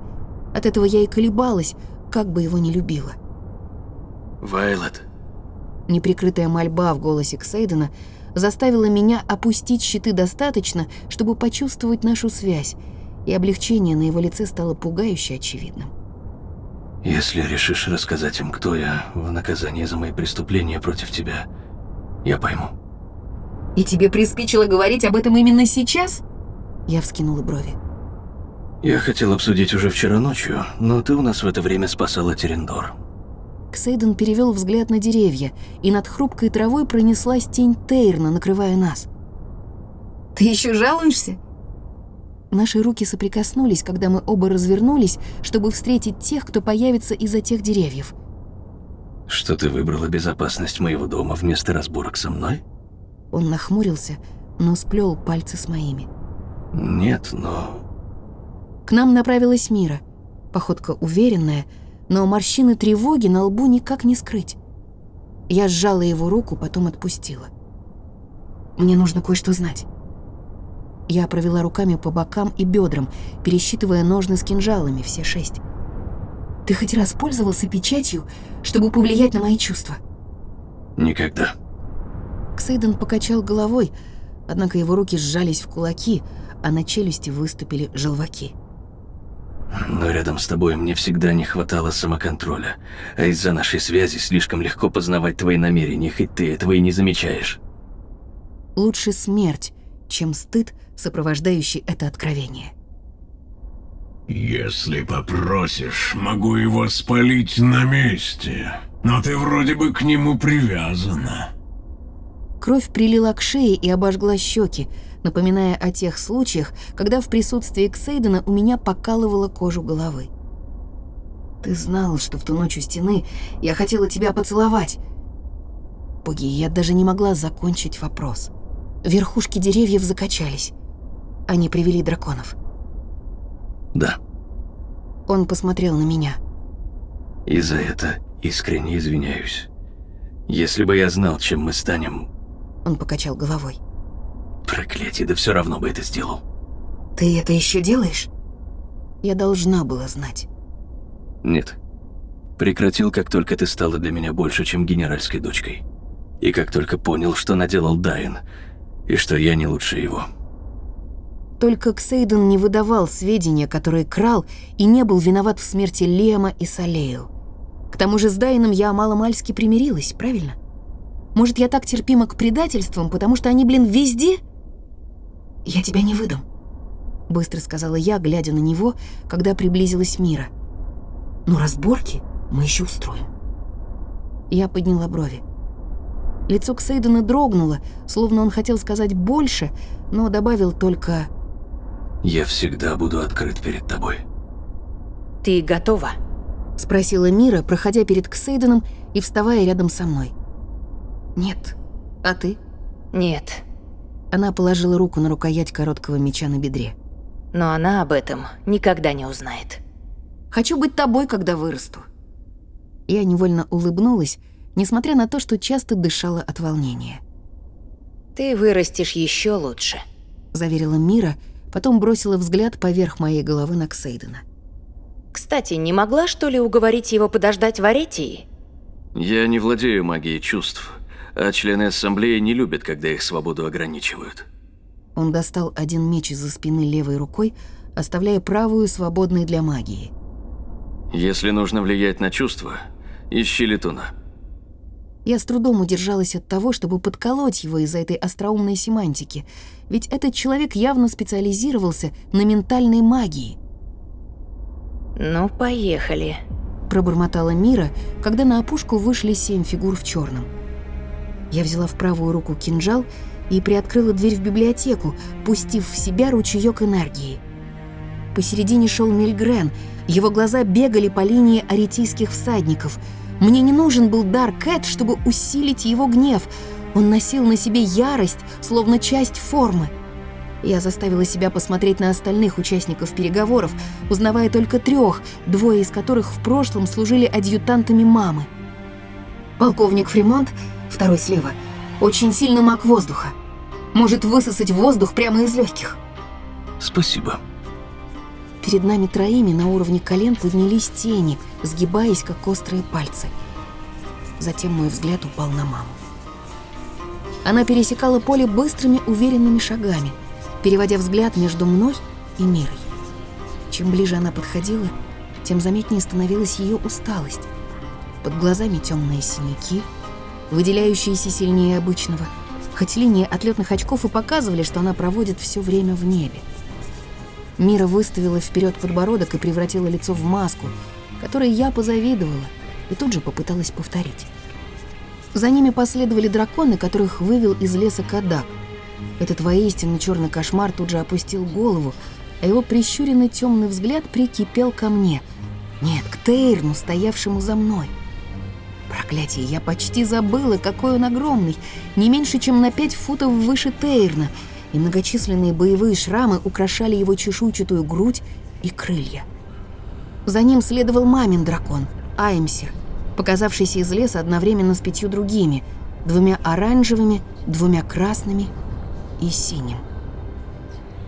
От этого я и колебалась, как бы его не любила. Вайлот. Неприкрытая мольба в голосе Ксейдена заставила меня опустить щиты достаточно, чтобы почувствовать нашу связь, и облегчение на его лице стало пугающе очевидным. Если решишь рассказать им, кто я, в наказание за мои преступления против тебя, я пойму. «И тебе приспичило говорить об этом именно сейчас?» Я вскинула брови. Я хотел обсудить уже вчера ночью, но ты у нас в это время спасала Терендор. Ксейден перевел взгляд на деревья, и над хрупкой травой пронеслась тень Тейрна, накрывая нас. «Ты еще жалуешься?» Наши руки соприкоснулись, когда мы оба развернулись, чтобы встретить тех, кто появится из-за тех деревьев. Что ты выбрала безопасность моего дома вместо разборок со мной? Он нахмурился, но сплел пальцы с моими. Нет, но... К нам направилась Мира. Походка уверенная, но морщины тревоги на лбу никак не скрыть. Я сжала его руку, потом отпустила. Мне нужно кое-что знать. Я провела руками по бокам и бедрам, пересчитывая ножны с кинжалами, все шесть. Ты хоть раз пользовался печатью, чтобы повлиять на мои чувства? Никогда. Ксейден покачал головой, однако его руки сжались в кулаки, а на челюсти выступили желваки. Но рядом с тобой мне всегда не хватало самоконтроля, а из-за нашей связи слишком легко познавать твои намерения, хоть ты этого и не замечаешь. Лучше смерть, чем стыд, сопровождающий это откровение. Если попросишь, могу его спалить на месте. Но ты вроде бы к нему привязана. Кровь прилила к шее и обожгла щеки, напоминая о тех случаях, когда в присутствии Ксейдена у меня покалывала кожу головы. «Ты знал, что в ту ночь у стены я хотела тебя поцеловать». Боги, я даже не могла закончить вопрос. Верхушки деревьев закачались. Они привели драконов. Да. Он посмотрел на меня. И за это искренне извиняюсь. Если бы я знал, чем мы станем... Он покачал головой. Проклятие, да все равно бы это сделал. Ты это еще делаешь? Я должна была знать. Нет. Прекратил, как только ты стала для меня больше, чем генеральской дочкой. И как только понял, что наделал Дайн, и что я не лучше его. Только Ксейден не выдавал сведения, которые крал, и не был виноват в смерти Лема и Салейл. К тому же с Дайном я мало-мальски примирилась, правильно? Может, я так терпима к предательствам, потому что они, блин, везде? Я тебя не выдам, быстро сказала я, глядя на него, когда приблизилась Мира. Но разборки мы еще устроим. Я подняла брови. Лицо Ксейдена дрогнуло, словно он хотел сказать больше, но добавил только «Я всегда буду открыт перед тобой». Ты готова? Спросила Мира, проходя перед Ксейденом и вставая рядом со мной. «Нет. А ты?» Нет. Она положила руку на рукоять короткого меча на бедре. Но она об этом никогда не узнает. «Хочу быть тобой, когда вырасту». Я невольно улыбнулась, несмотря на то, что часто дышала от волнения. Ты вырастешь еще лучше. Заверила Мира, потом бросила взгляд поверх моей головы на Ксейдена. Кстати, не могла, что ли, уговорить его подождать в Аретии? Я не владею магией чувств, а члены ассамблеи не любят, когда их свободу ограничивают. Он достал один меч из-за спины левой рукой, оставляя правую свободной для магии. Если нужно влиять на чувства, ищи летуна. Я с трудом удержалась от того, чтобы подколоть его из-за этой остроумной семантики, ведь этот человек явно специализировался на ментальной магии. Ну, поехали. Пробормотала Мира, когда на опушку вышли семь фигур в черном. Я взяла в правую руку кинжал и приоткрыла дверь в библиотеку, пустив в себя ручеек энергии. Посередине шел Мильгрен, его глаза бегали по линии аретийских всадников. Мне не нужен был дар Кэт, чтобы усилить его гнев. Он носил на себе ярость, словно часть формы. Я заставила себя посмотреть на остальных участников переговоров, узнавая только трех, двое из которых в прошлом служили адъютантами мамы. Полковник Фримонт, второй слева, очень сильный маг воздуха. Может высосать воздух прямо из легких. Спасибо. Перед нами троими на уровне колен поднялись тени, сгибаясь, как острые пальцы. Затем мой взгляд упал на маму. Она пересекала поле быстрыми, уверенными шагами, переводя взгляд между мной и мирой. Чем ближе она подходила, тем заметнее становилась ее усталость. Под глазами темные синяки, выделяющиеся сильнее обычного, хоть линии отлетных очков и показывали, что она проводит все время в небе. Мира выставила вперед подбородок и превратила лицо в маску, которой я позавидовала и тут же попыталась повторить. За ними последовали драконы, которых вывел из леса Кадак. Этот воистину черный кошмар тут же опустил голову, а его прищуренный темный взгляд прикипел ко мне. Нет, к Тейрну, стоявшему за мной. Проклятие, я почти забыла, какой он огромный, не меньше, чем на пять футов выше Тейрна, и многочисленные боевые шрамы украшали его чешуйчатую грудь и крылья. За ним следовал мамин дракон, Аймсер, показавшийся из леса одновременно с пятью другими, двумя оранжевыми, двумя красными и синим.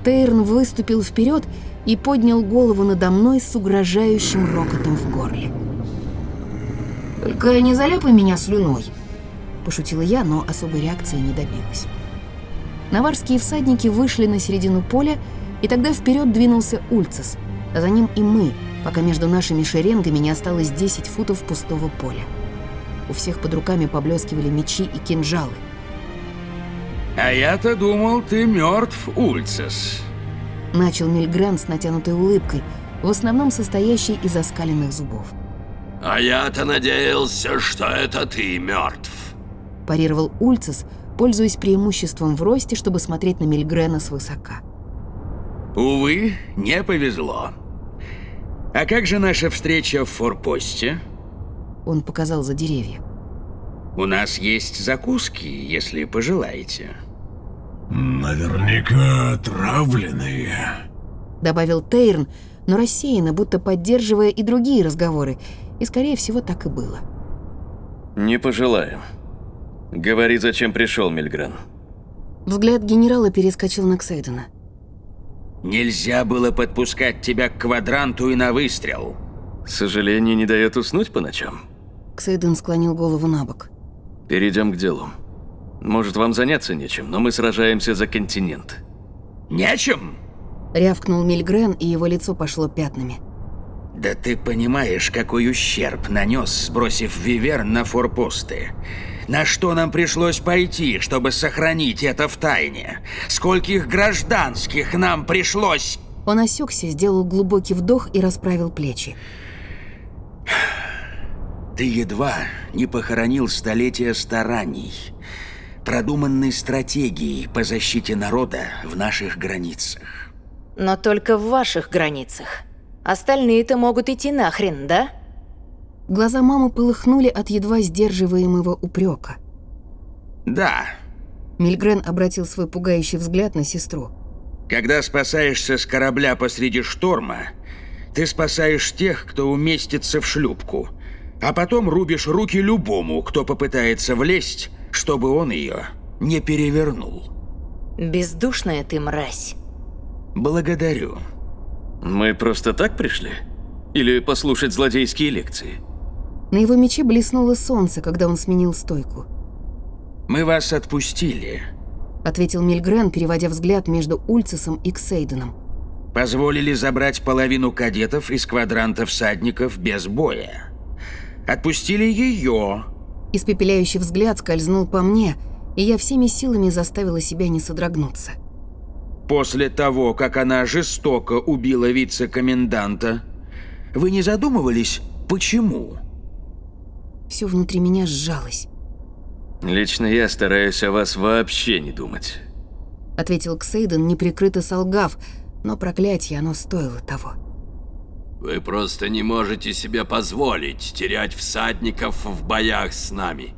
Тейрн выступил вперед и поднял голову надо мной с угрожающим рокотом в горле. «Только не заляпай меня слюной», – пошутила я, но особой реакции не добилась. Наварские всадники вышли на середину поля, и тогда вперед двинулся Ульцес, а за ним и мы, пока между нашими шеренгами не осталось 10 футов пустого поля. У всех под руками поблескивали мечи и кинжалы. «А я-то думал, ты мертв, Ульцес», — начал Мильгрен с натянутой улыбкой, в основном состоящей из оскаленных зубов. «А я-то надеялся, что это ты мертв», — парировал Ульцес, пользуясь преимуществом в росте, чтобы смотреть на Мильгрена свысока. «Увы, не повезло. А как же наша встреча в форпосте?» Он показал за деревья. «У нас есть закуски, если пожелаете». «Наверняка отравленные», — добавил Тейрн, но рассеянно, будто поддерживая и другие разговоры, и, скорее всего, так и было. «Не пожелаю. Говори, зачем пришел, Мильгрен». Взгляд генерала перескочил на Ксейдена. Нельзя было подпускать тебя к квадранту и на выстрел. Сожаление не дает уснуть по ночам. Ксейден склонил голову на бок. Перейдем к делу. Может, вам заняться нечем, но мы сражаемся за континент. Нечем? Рявкнул Мильгрен, и его лицо пошло пятнами. Да ты понимаешь, какой ущерб нанес, сбросив Виверн на форпосты. На что нам пришлось пойти, чтобы сохранить это в тайне? Скольких гражданских нам пришлось... Он осекся, сделал глубокий вдох и расправил плечи. Ты едва не похоронил столетия стараний, продуманной стратегии по защите народа в наших границах. Но только в ваших границах. Остальные-то могут идти нахрен, да? Глаза мамы полыхнули от едва сдерживаемого упрека. Да. Мильгрен обратил свой пугающий взгляд на сестру. Когда спасаешься с корабля посреди шторма, ты спасаешь тех, кто уместится в шлюпку, а потом рубишь руки любому, кто попытается влезть, чтобы он ее не перевернул. Бездушная ты мразь. Благодарю. Мы просто так пришли? Или послушать злодейские лекции? На его мече блеснуло солнце, когда он сменил стойку. Мы вас отпустили. Ответил Мильгрен, переводя взгляд между Ульцесом и Ксейденом. Позволили забрать половину кадетов из квадранта всадников без боя. Отпустили ее. Испепеляющий взгляд скользнул по мне, и я всеми силами заставила себя не содрогнуться. После того, как она жестоко убила вице-коменданта, вы не задумывались, почему? Все внутри меня сжалось. Лично я стараюсь о вас вообще не думать. Ответил Ксейден, неприкрыто солгав, но проклятие оно стоило того. Вы просто не можете себе позволить терять всадников в боях с нами.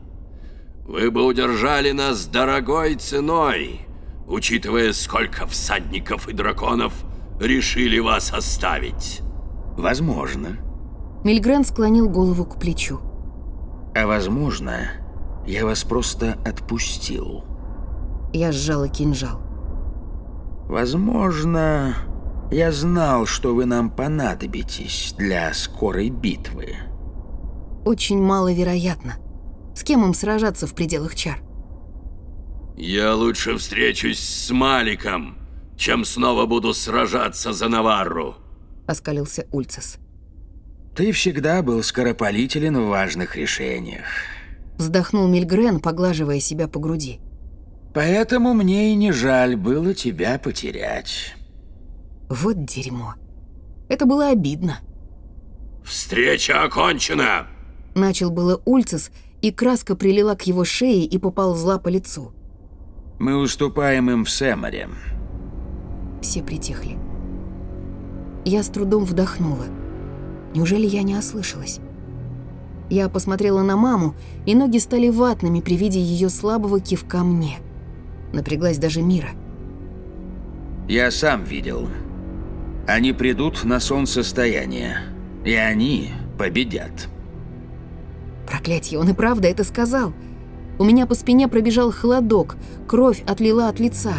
Вы бы удержали нас дорогой ценой, учитывая, сколько всадников и драконов решили вас оставить. Возможно. Мильгрен склонил голову к плечу. А возможно, я вас просто отпустил. Я сжала кинжал. Возможно, я знал, что вы нам понадобитесь для скорой битвы. Очень маловероятно. С кем им сражаться в пределах чар? Я лучше встречусь с Маликом, чем снова буду сражаться за Наварру. Оскалился Ульцес. Ты всегда был скоропалителен в важных решениях. Вздохнул Мильгрен, поглаживая себя по груди. Поэтому мне и не жаль было тебя потерять. Вот дерьмо. Это было обидно. Встреча окончена! Начал было Ульцес, и краска прилила к его шее и поползла по лицу. Мы уступаем им в Сэморе. Все притихли. Я с трудом вдохнула. Неужели я не ослышалась? Я посмотрела на маму, и ноги стали ватными при виде ее слабого кивка мне. Напряглась даже Мира. Я сам видел. Они придут на солнцестояние, и они победят. Проклятье, он и правда это сказал. У меня по спине пробежал холодок, кровь отлила от лица.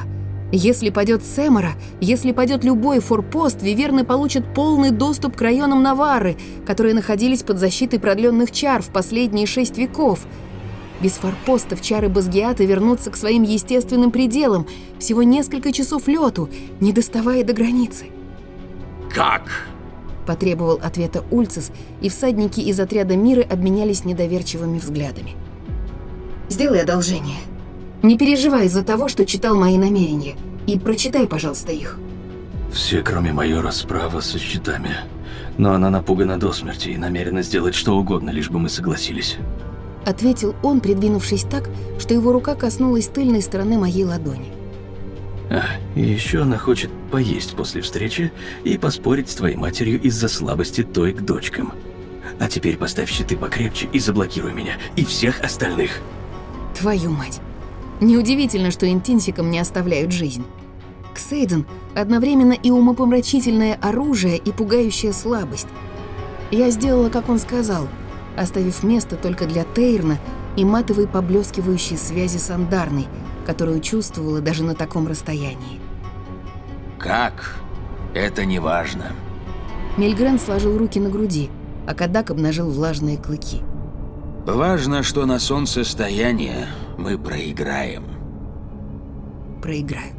Если падет Сэмора, если падет любой форпост, Виверны получат полный доступ к районам Навары, которые находились под защитой продленных чар в последние шесть веков. Без форпостов чары Базгиата вернутся к своим естественным пределам, всего несколько часов лету, не доставая до границы. «Как?» – потребовал ответа Ульцис, и всадники из отряда Миры обменялись недоверчивыми взглядами. «Сделай одолжение. Не переживай из-за того, что читал мои намерения, и прочитай, пожалуйста, их». Все, кроме майора, справа со щитами. Но она напугана до смерти и намерена сделать что угодно, лишь бы мы согласились. Ответил он, придвинувшись так, что его рука коснулась тыльной стороны моей ладони. А, еще она хочет поесть после встречи и поспорить с твоей матерью из-за слабости той к дочкам. А теперь поставь щиты покрепче и заблокируй меня, и всех остальных. Твою мать. Неудивительно, что интинсикам не оставляют жизнь. Ксейден – одновременно и умопомрачительное оружие, и пугающая слабость. Я сделала, как он сказал, оставив место только для Тейрна, и матовой поблескивающей связи с Андарной, которую чувствовала даже на таком расстоянии. Как? Это не важно. Мельгрен сложил руки на груди, а Кадак обнажил влажные клыки. Важно, что на солнцестояние мы проиграем. Проиграют.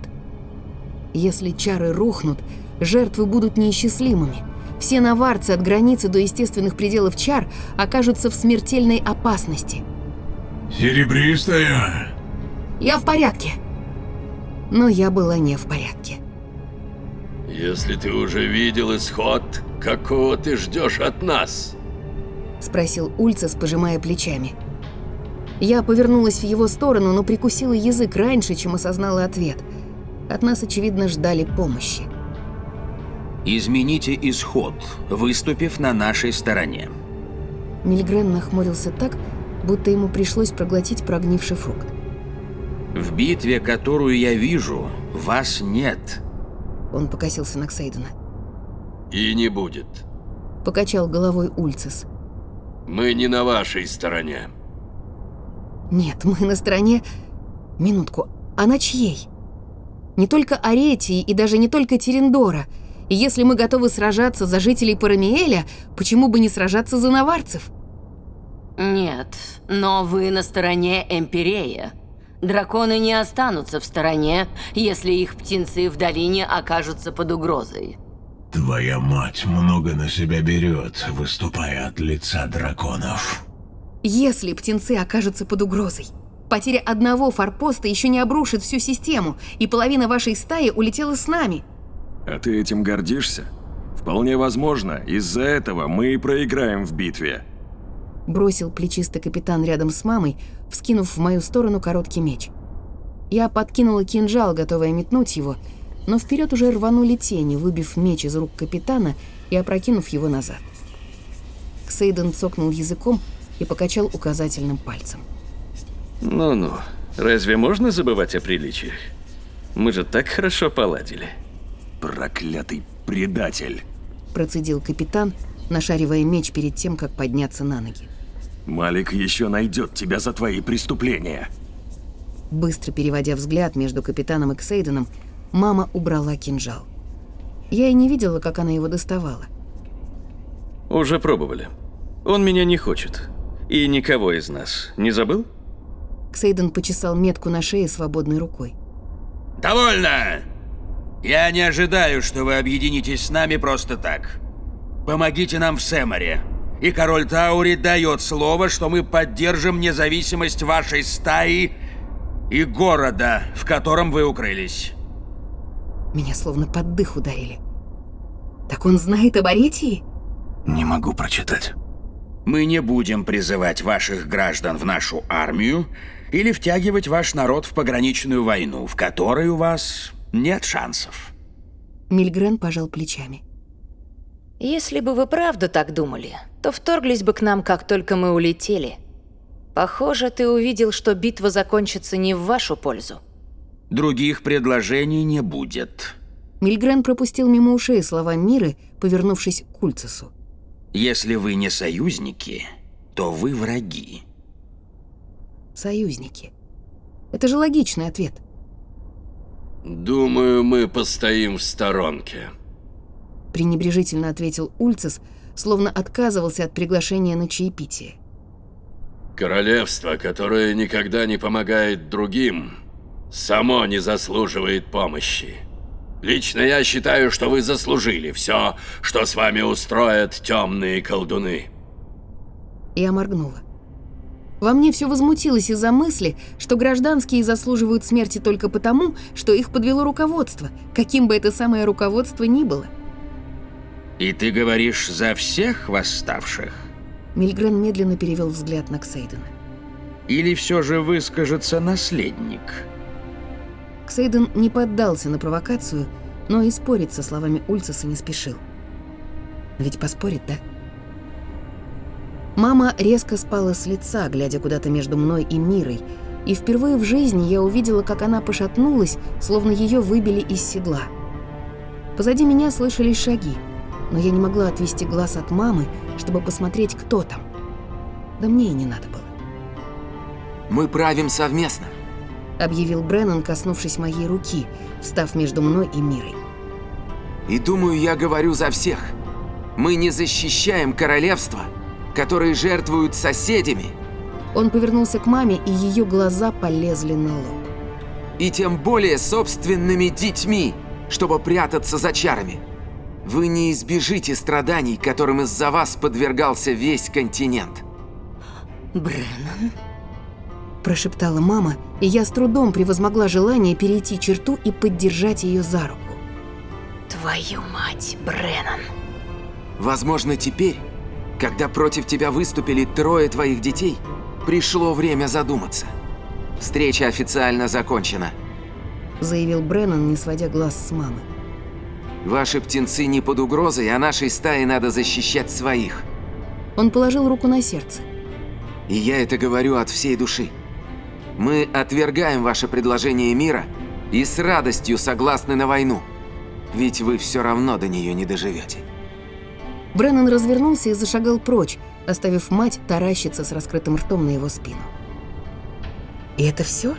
Если чары рухнут, жертвы будут неисчислимыми. Все наварцы от границы до естественных пределов чар окажутся в смертельной опасности. Серебристая! Я в порядке. Но я была не в порядке. Если ты уже видел исход, какого ты ждешь от нас? Спросил Ульцес, пожимая плечами. Я повернулась в его сторону, но прикусила язык раньше, чем осознала ответ. От нас, очевидно, ждали помощи. Измените исход, выступив на нашей стороне. Мильгрен нахмурился так, будто ему пришлось проглотить прогнивший фрукт. В битве, которую я вижу, вас нет. Он покосился на Ксейдена. И не будет. Покачал головой Ульцес. Мы не на вашей стороне. Нет, мы на стороне... Минутку, а на чьей? Не только Аретии и даже не только Терендора. И если мы готовы сражаться за жителей Парамиэля, почему бы не сражаться за наварцев? Нет, но вы на стороне Эмпирея. Драконы не останутся в стороне, если их птенцы в долине окажутся под угрозой. Твоя мать много на себя берет, выступая от лица драконов. Если птенцы окажутся под угрозой. Потеря одного форпоста еще не обрушит всю систему, и половина вашей стаи улетела с нами. А ты этим гордишься? Вполне возможно, из-за этого мы и проиграем в битве. Бросил плечистый капитан рядом с мамой, вскинув в мою сторону короткий меч. Я подкинула кинжал, готовая метнуть его, но вперед уже рванули тени, выбив меч из рук капитана и опрокинув его назад. Ксейден цокнул языком и покачал указательным пальцем. Ну-ну, разве можно забывать о приличиях? Мы же так хорошо поладили. Проклятый предатель. Процедил капитан, нашаривая меч перед тем, как подняться на ноги. Малик еще найдет тебя за твои преступления. Быстро переводя взгляд между капитаном и Ксейденом, мама убрала кинжал. Я и не видела, как она его доставала. Уже пробовали. Он меня не хочет. И никого из нас. Не забыл? Ксейден почесал метку на шее свободной рукой. Довольно! Я не ожидаю, что вы объединитесь с нами просто так. Помогите нам в Сэморе. И король Таури дает слово, что мы поддержим независимость вашей стаи и города, в котором вы укрылись. Меня словно под дых ударили. Так он знает об Аретии? Не могу прочитать. Мы не будем призывать ваших граждан в нашу армию или втягивать ваш народ в пограничную войну, в которой у вас нет шансов. Мильгрен пожал плечами. Если бы вы правда так думали, то вторглись бы к нам, как только мы улетели. Похоже, ты увидел, что битва закончится не в вашу пользу. Других предложений не будет. Мильгрен пропустил мимо ушей слова Миры, повернувшись к Кульцесу. Если вы не союзники, то вы враги. Союзники. Это же логичный ответ. Думаю, мы постоим в сторонке. Пренебрежительно ответил Ульцес, словно отказывался от приглашения на чаепитие. Королевство, которое никогда не помогает другим, само не заслуживает помощи. Лично я считаю, что вы заслужили все, что с вами устроят темные колдуны. Я моргнула. Во мне все возмутилось из-за мысли, что гражданские заслуживают смерти только потому, что их подвело руководство, каким бы это самое руководство ни было. И ты говоришь за всех восставших? Мильгрен медленно перевел взгляд на Ксейдена. Или все же выскажется наследник? Ксейден не поддался на провокацию, но и спорить со словами Ульцеса не спешил. Ведь поспорит, да? Мама резко спала с лица, глядя куда-то между мной и Мирой, и впервые в жизни я увидела, как она пошатнулась, словно ее выбили из седла. Позади меня слышались шаги, но я не могла отвести глаз от мамы, чтобы посмотреть, кто там. Да мне и не надо было. Мы правим совместно. Объявил Бреннан, коснувшись моей руки, встав между мной и Мирой. И думаю, я говорю за всех. Мы не защищаем королевство, которые жертвуют соседями. Он повернулся к маме, и ее глаза полезли на лоб. И тем более собственными детьми, чтобы прятаться за чарами. Вы не избежите страданий, которым из-за вас подвергался весь континент. Бреннан? Прошептала мама, и я с трудом превозмогла желание перейти черту и поддержать ее за руку. Твою мать, Бреннан. Возможно, теперь, когда против тебя выступили трое твоих детей, пришло время задуматься. Встреча официально закончена. Заявил Бреннан, не сводя глаз с мамы. Ваши птенцы не под угрозой, а нашей стае надо защищать своих. Он положил руку на сердце. И я это говорю от всей души. Мы отвергаем ваше предложение мира и с радостью согласны на войну. Ведь вы все равно до нее не доживете. Бреннан развернулся и зашагал прочь, оставив мать таращиться с раскрытым ртом на его спину. И это все?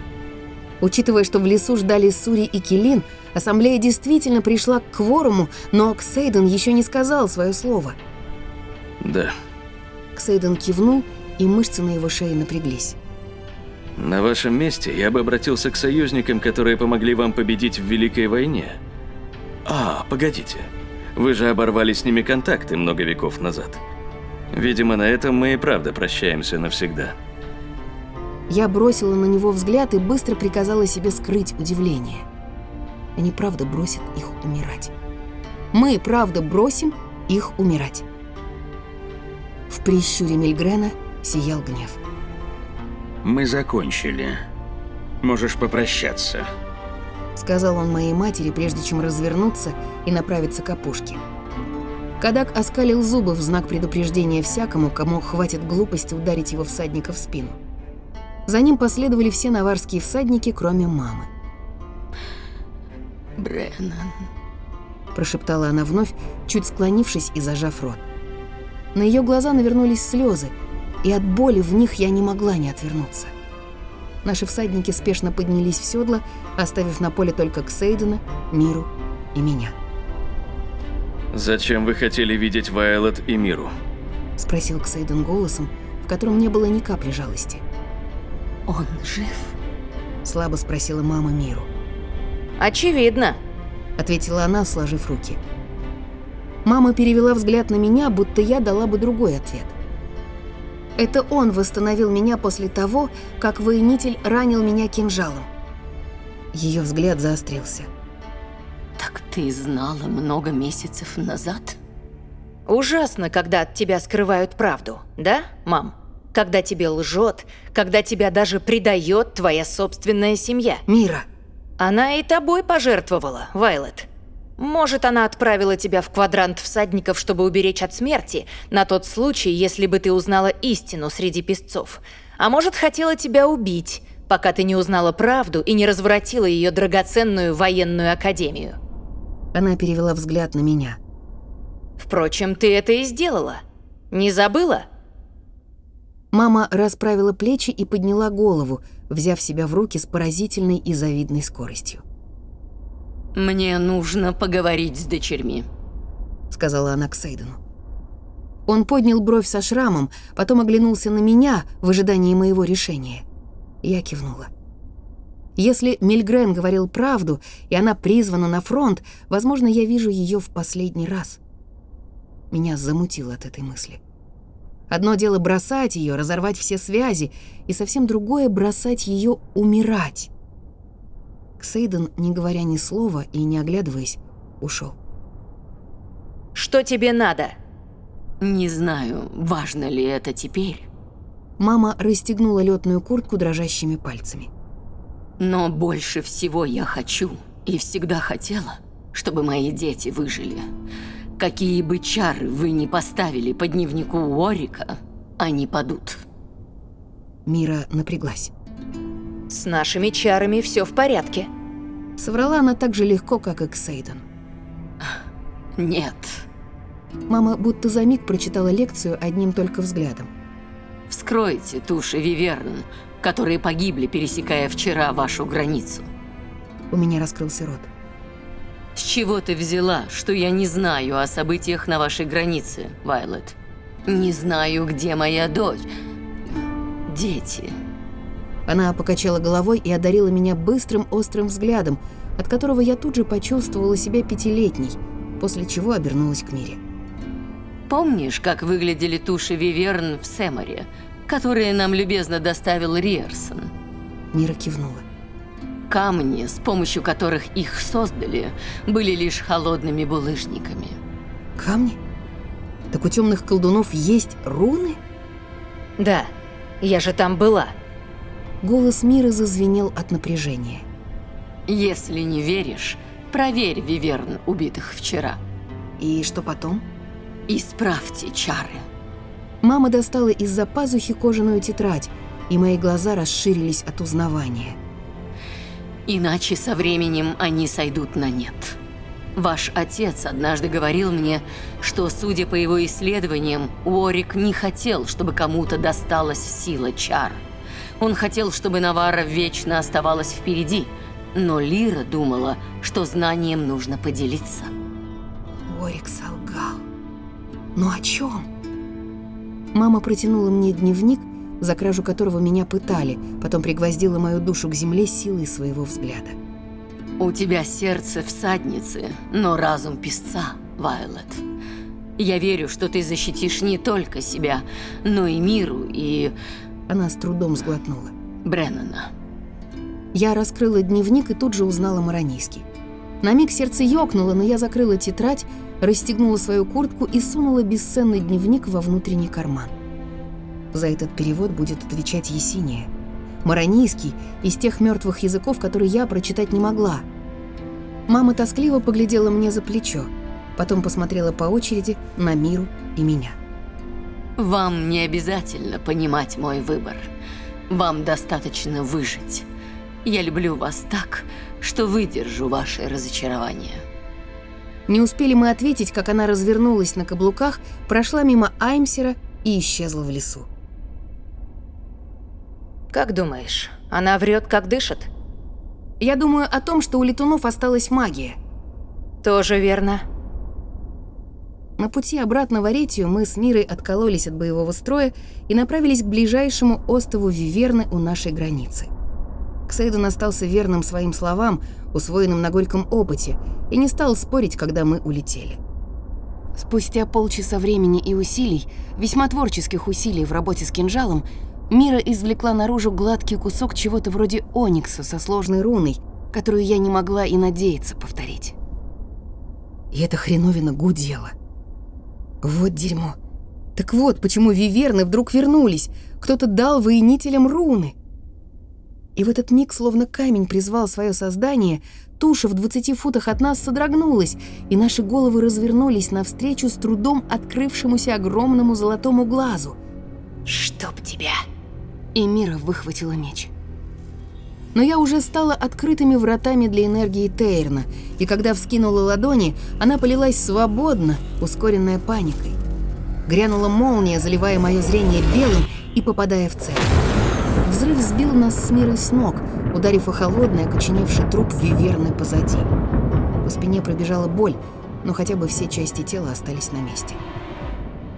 Учитывая, что в лесу ждали Сури и Килин, ассамблея действительно пришла к кворуму, но Ксейден еще не сказал свое слово. Да. Ксейден кивнул, и мышцы на его шее напряглись. На вашем месте я бы обратился к союзникам, которые помогли вам победить в Великой войне. А, погодите. Вы же оборвали с ними контакты много веков назад. Видимо, на этом мы и правда прощаемся навсегда. Я бросила на него взгляд и быстро приказала себе скрыть удивление. Они правда бросят их умирать. Мы правда бросим их умирать. В прищуре Мильгрена сиял гнев. Мы закончили. Можешь попрощаться. Сказал он моей матери, прежде чем развернуться и направиться к опушке. Кадак оскалил зубы в знак предупреждения всякому, кому хватит глупости ударить его всадника в спину. За ним последовали все наварские всадники, кроме мамы. Бреннан. Прошептала она вновь, чуть склонившись и зажав рот. На ее глаза навернулись слезы, и от боли в них я не могла не отвернуться. Наши всадники спешно поднялись в седло, оставив на поле только Ксейдена, Миру и меня. «Зачем вы хотели видеть Вайлот и Миру?» — спросил Ксейден голосом, в котором не было ни капли жалости. «Он жив?» — слабо спросила мама Миру. «Очевидно», — ответила она, сложив руки. Мама перевела взгляд на меня, будто я дала бы другой ответ. Это он восстановил меня после того, как воинитель ранил меня кинжалом. Ее взгляд заострился. «Так ты знала много месяцев назад?» «Ужасно, когда от тебя скрывают правду, да, мам? Когда тебе лжет, когда тебя даже предает твоя собственная семья». «Мира!» «Она и тобой пожертвовала, Вайлет. Может, она отправила тебя в квадрант всадников, чтобы уберечь от смерти, на тот случай, если бы ты узнала истину среди песцов. А может, хотела тебя убить, пока ты не узнала правду и не развратила ее драгоценную военную академию. Она перевела взгляд на меня. Впрочем, ты это и сделала. Не забыла? Мама расправила плечи и подняла голову, взяв себя в руки с поразительной и завидной скоростью. «Мне нужно поговорить с дочерьми», — сказала она к Сейдену. Он поднял бровь со шрамом, потом оглянулся на меня в ожидании моего решения. Я кивнула. Если Мильгрен говорил правду, и она призвана на фронт, возможно, я вижу ее в последний раз. Меня замутило от этой мысли. Одно дело бросать ее, разорвать все связи, и совсем другое — бросать ее умирать. Сейден, не говоря ни слова и не оглядываясь, ушел. «Что тебе надо?» «Не знаю, важно ли это теперь». Мама расстегнула летную куртку дрожащими пальцами. «Но больше всего я хочу и всегда хотела, чтобы мои дети выжили. Какие бы чары вы ни поставили по дневнику Уорика, они падут». Мира напряглась. С нашими чарами все в порядке. Соврала она так же легко, как и Ксейден. Нет. Мама будто за миг прочитала лекцию одним только взглядом. Вскройте туши виверн, которые погибли, пересекая вчера вашу границу. У меня раскрылся рот. С чего ты взяла, что я не знаю о событиях на вашей границе, Вайлет? Не знаю, где моя дочь. Дети. Она покачала головой и одарила меня быстрым острым взглядом, от которого я тут же почувствовала себя пятилетней, после чего обернулась к Мире. Помнишь, как выглядели туши виверн в Сэморе, которые нам любезно доставил Риерсон? Мира кивнула. Камни, с помощью которых их создали, были лишь холодными булыжниками. Камни? Так у темных колдунов есть руны? Да, я же там была. Голос Мира зазвенел от напряжения. Если не веришь, проверь виверн, убитых вчера. И что потом? Исправьте чары. Мама достала из-за пазухи кожаную тетрадь, и мои глаза расширились от узнавания. Иначе со временем они сойдут на нет. Ваш отец однажды говорил мне, что, судя по его исследованиям, Уорик не хотел, чтобы кому-то досталась сила чар. Он хотел, чтобы Навара вечно оставалась впереди, но Лира думала, что знанием нужно поделиться. Уорик солгал. Но о чем? Мама протянула мне дневник, за кражу которого меня пытали, потом пригвоздила мою душу к земле силой своего взгляда. У тебя сердце всадницы, но разум песца, Вайлет. Я верю, что ты защитишь не только себя, но и миру, и... Она с трудом сглотнула. Бреннана. Я раскрыла дневник и тут же узнала Маронийский. На миг сердце ёкнуло, но я закрыла тетрадь, расстегнула свою куртку и сунула бесценный дневник во внутренний карман. За этот перевод будет отвечать Есения. Маронийский из тех мертвых языков, которые я прочитать не могла. Мама тоскливо поглядела мне за плечо, потом посмотрела по очереди на Миру и меня. Вам не обязательно понимать мой выбор. Вам достаточно выжить. Я люблю вас так, что выдержу ваше разочарование. Не успели мы ответить, как она развернулась на каблуках, прошла мимо Аймсера и исчезла в лесу. Как думаешь, она врет, как дышит? Я думаю о том, что у летунов осталась магия. Тоже верно. На пути обратно в Аретию мы с Мирой откололись от боевого строя и направились к ближайшему острову Виверны у нашей границы. Ксейден остался верным своим словам, усвоенным на горьком опыте, и не стал спорить, когда мы улетели. Спустя полчаса времени и усилий, весьма творческих усилий в работе с кинжалом, Мира извлекла наружу гладкий кусок чего-то вроде оникса со сложной руной, которую я не могла и надеяться повторить. И эта хреновина гудела. Вот дерьмо. Так вот, почему виверны вдруг вернулись. Кто-то дал воинителям руны. И в этот миг, словно камень призвал свое создание, туша в 20 футах от нас содрогнулась, и наши головы развернулись навстречу с трудом открывшемуся огромному золотому глазу. «Чтоб тебя!» И Мира выхватила меч. Но я уже стала открытыми вратами для энергии Тейрна, и когда вскинула ладони, она полилась свободно, ускоренная паникой. Грянула молния, заливая мое зрение белым и попадая в цель. Взрыв сбил нас с Мирой с ног, ударив о холодный, окоченевший труп виверны позади. По спине пробежала боль, но хотя бы все части тела остались на месте.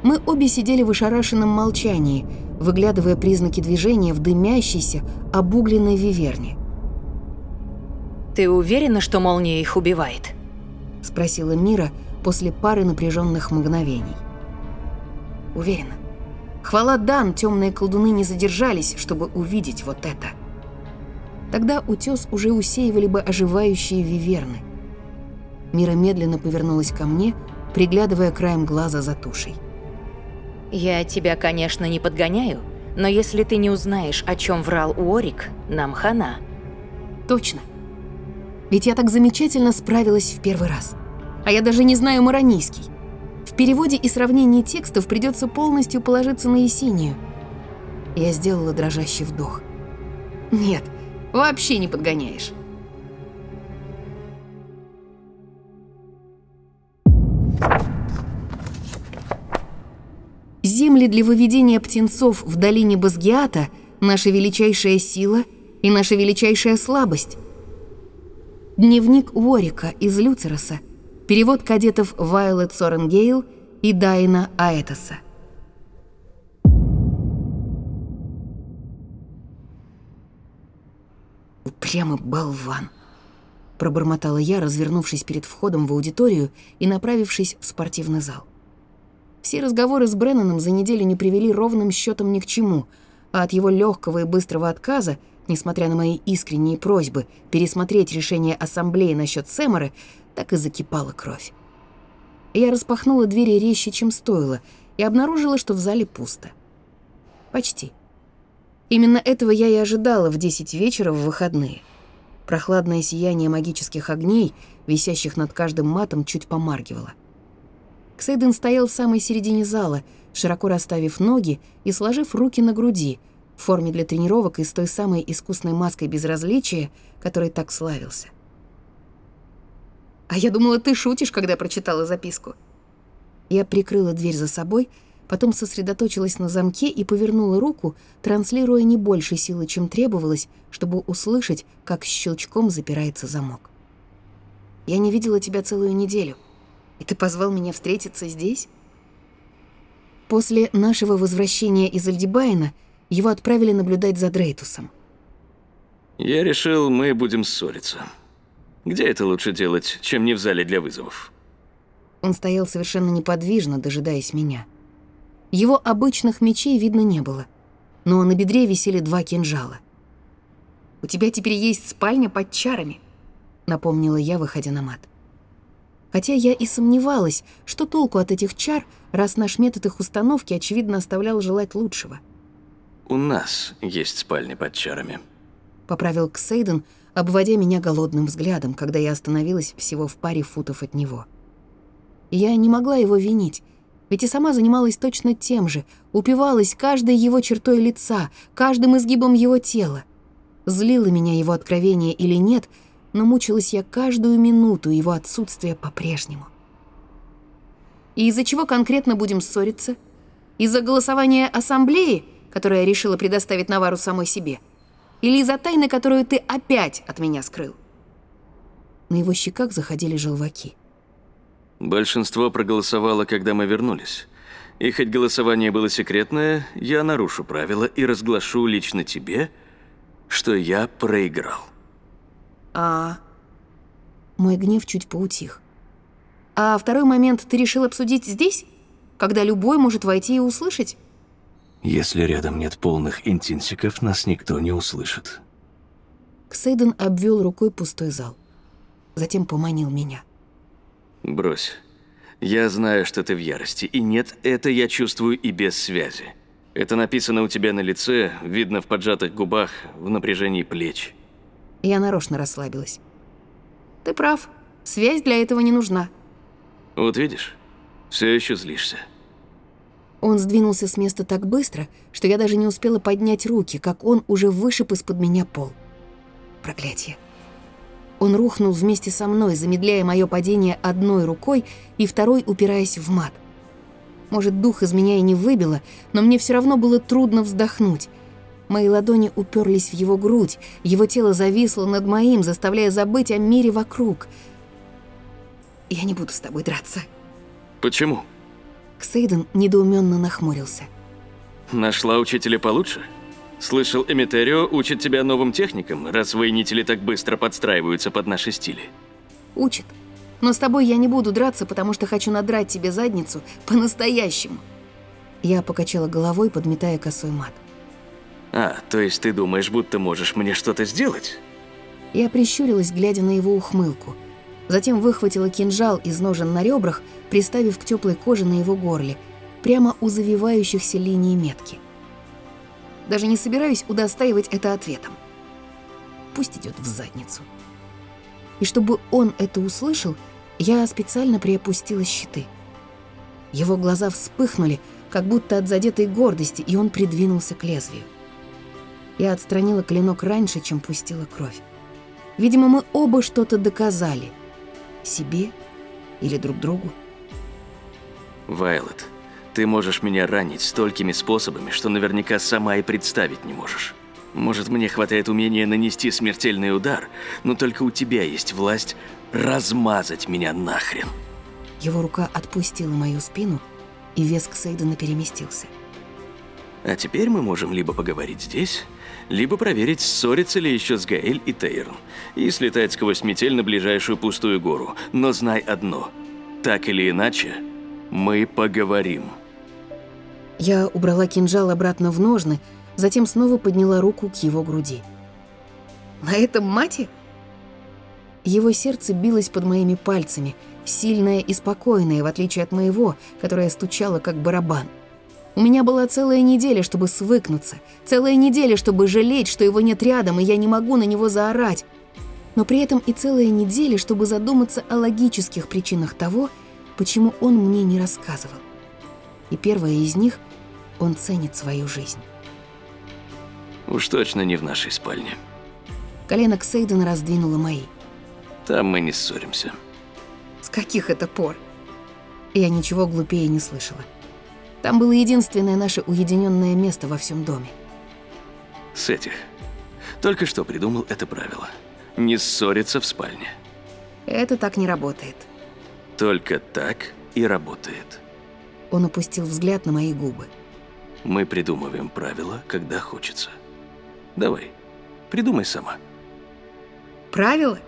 Мы обе сидели в ошарашенном молчании, выглядывая признаки движения в дымящейся, обугленной виверне. «Ты уверена, что молния их убивает?» — спросила Мира после пары напряженных мгновений. «Уверена. Хвала Дан, темные колдуны не задержались, чтобы увидеть вот это. Тогда утес уже усеивали бы оживающие виверны. Мира медленно повернулась ко мне, приглядывая краем глаза за тушей. Я тебя, конечно, не подгоняю, но если ты не узнаешь, о чем врал Уорик, нам хана. Точно. Ведь я так замечательно справилась в первый раз. А я даже не знаю маронийский. В переводе и сравнении текстов придется полностью положиться на Есению. Я сделала дрожащий вдох. Нет, вообще не подгоняешь. Земли для выведения птенцов в долине Базгиата – наша величайшая сила и наша величайшая слабость. Дневник Уорика из Люцероса. Перевод кадетов Вайлет Соренгейл и Дайна Аэтоса. Упрямый болван. Пробормотала я, развернувшись перед входом в аудиторию и направившись в спортивный зал. Все разговоры с Бренноном за неделю не привели ровным счетом ни к чему, а от его легкого и быстрого отказа, несмотря на мои искренние просьбы пересмотреть решение ассамблеи насчет Сэмора, так и закипала кровь. Я распахнула двери резче, чем стоило, и обнаружила, что в зале пусто. Почти. Именно этого я и ожидала в 10 вечера в выходные. Прохладное сияние магических огней, висящих над каждым матом, чуть помаргивало. Ксейден стоял в самой середине зала, широко расставив ноги и сложив руки на груди, в форме для тренировок и с той самой искусной маской безразличия, которой так славился. «А я думала, ты шутишь, когда прочитала записку». Я прикрыла дверь за собой, потом сосредоточилась на замке и повернула руку, транслируя не больше силы, чем требовалось, чтобы услышать, как щелчком запирается замок. «Я не видела тебя целую неделю. И ты позвал меня встретиться здесь? После нашего возвращения из Альдибайна его отправили наблюдать за Дрейтусом. Я решил, мы будем ссориться. Где это лучше делать, чем не в зале для вызовов? Он стоял совершенно неподвижно, дожидаясь меня. Его обычных мечей видно не было, но на бедре висели два кинжала. «У тебя теперь есть спальня под чарами», — напомнила я, выходя на мат. Хотя я и сомневалась, что толку от этих чар, раз наш метод их установки, очевидно, оставлял желать лучшего. «У нас есть спальня под чарами», — поправил Ксейден, обводя меня голодным взглядом, когда я остановилась всего в паре футов от него. Я не могла его винить, ведь и сама занималась точно тем же, упивалась каждой его чертой лица, каждым изгибом его тела. Злило меня его откровение или нет — но мучилась я каждую минуту его отсутствия по-прежнему. И из-за чего конкретно будем ссориться? Из-за голосования ассамблеи, которая решила предоставить Навару самой себе? Или из-за тайны, которую ты опять от меня скрыл? На его щеках заходили желваки. Большинство проголосовало, когда мы вернулись. И хоть голосование было секретное, я нарушу правила и разглашу лично тебе, что я проиграл. А... Мой гнев чуть поутих. А второй момент ты решил обсудить здесь? Когда любой может войти и услышать? Если рядом нет полных интинсиков, нас никто не услышит. Ксейден обвел рукой пустой зал. Затем поманил меня. Брось. Я знаю, что ты в ярости. И нет, это я чувствую и без связи. Это написано у тебя на лице, видно в поджатых губах, в напряжении плеч. Я нарочно расслабилась. Ты прав. Связь для этого не нужна. Вот видишь, все еще злишься. Он сдвинулся с места так быстро, что я даже не успела поднять руки, как он уже вышиб из-под меня пол. Проклятие. Он рухнул вместе со мной, замедляя мое падение одной рукой и второй упираясь в мат. Может, дух из меня и не выбило, но мне все равно было трудно вздохнуть. Мои ладони уперлись в его грудь, его тело зависло над моим, заставляя забыть о мире вокруг. «Я не буду с тобой драться». «Почему?» Ксейден недоуменно нахмурился. «Нашла учителя получше? Слышал, Эмитерио учит тебя новым техникам, раз воинители так быстро подстраиваются под наши стили». «Учит. Но с тобой я не буду драться, потому что хочу надрать тебе задницу по-настоящему». Я покачала головой, подметая косой мат. А, то есть ты думаешь, будто можешь мне что-то сделать? Я прищурилась, глядя на его ухмылку. Затем выхватила кинжал из ножен на ребрах, приставив к теплой коже на его горле, прямо у завивающихся линий метки. Даже не собираюсь удостаивать это ответом. Пусть идет в задницу. И чтобы он это услышал, я специально приопустила щиты. Его глаза вспыхнули, как будто от задетой гордости, и он придвинулся к лезвию. Я отстранила клинок раньше, чем пустила кровь. Видимо, мы оба что-то доказали. Себе или друг другу. Вайлот, Ты можешь меня ранить столькими способами, что наверняка сама и представить не можешь. Может, мне хватает умения нанести смертельный удар, но только у тебя есть власть размазать меня нахрен. Его рука отпустила мою спину, и вес Ксейдена переместился. А теперь мы можем либо поговорить здесь, либо проверить, ссорится ли еще с Гаэль и Тейрон, и слетать сквозь метель на ближайшую пустую гору. Но знай одно, так или иначе, мы поговорим. Я убрала кинжал обратно в ножны, затем снова подняла руку к его груди. На этом мате? Его сердце билось под моими пальцами, сильное и спокойное, в отличие от моего, которое стучало как барабан. У меня была целая неделя, чтобы свыкнуться, целая неделя, чтобы жалеть, что его нет рядом, и я не могу на него заорать, но при этом и целая неделя, чтобы задуматься о логических причинах того, почему он мне не рассказывал. И первая из них — он ценит свою жизнь. Уж точно не в нашей спальне. Колено Ксейдена раздвинуло мои. Там мы не ссоримся. С каких это пор? Я ничего глупее не слышала. Там было единственное наше уединенное место во всем доме. С этих. Только что придумал это правило. Не ссориться в спальне. Это так не работает. Только так и работает. Он опустил взгляд на мои губы. Мы придумываем правила, когда хочется. Давай, придумай сама. Правила?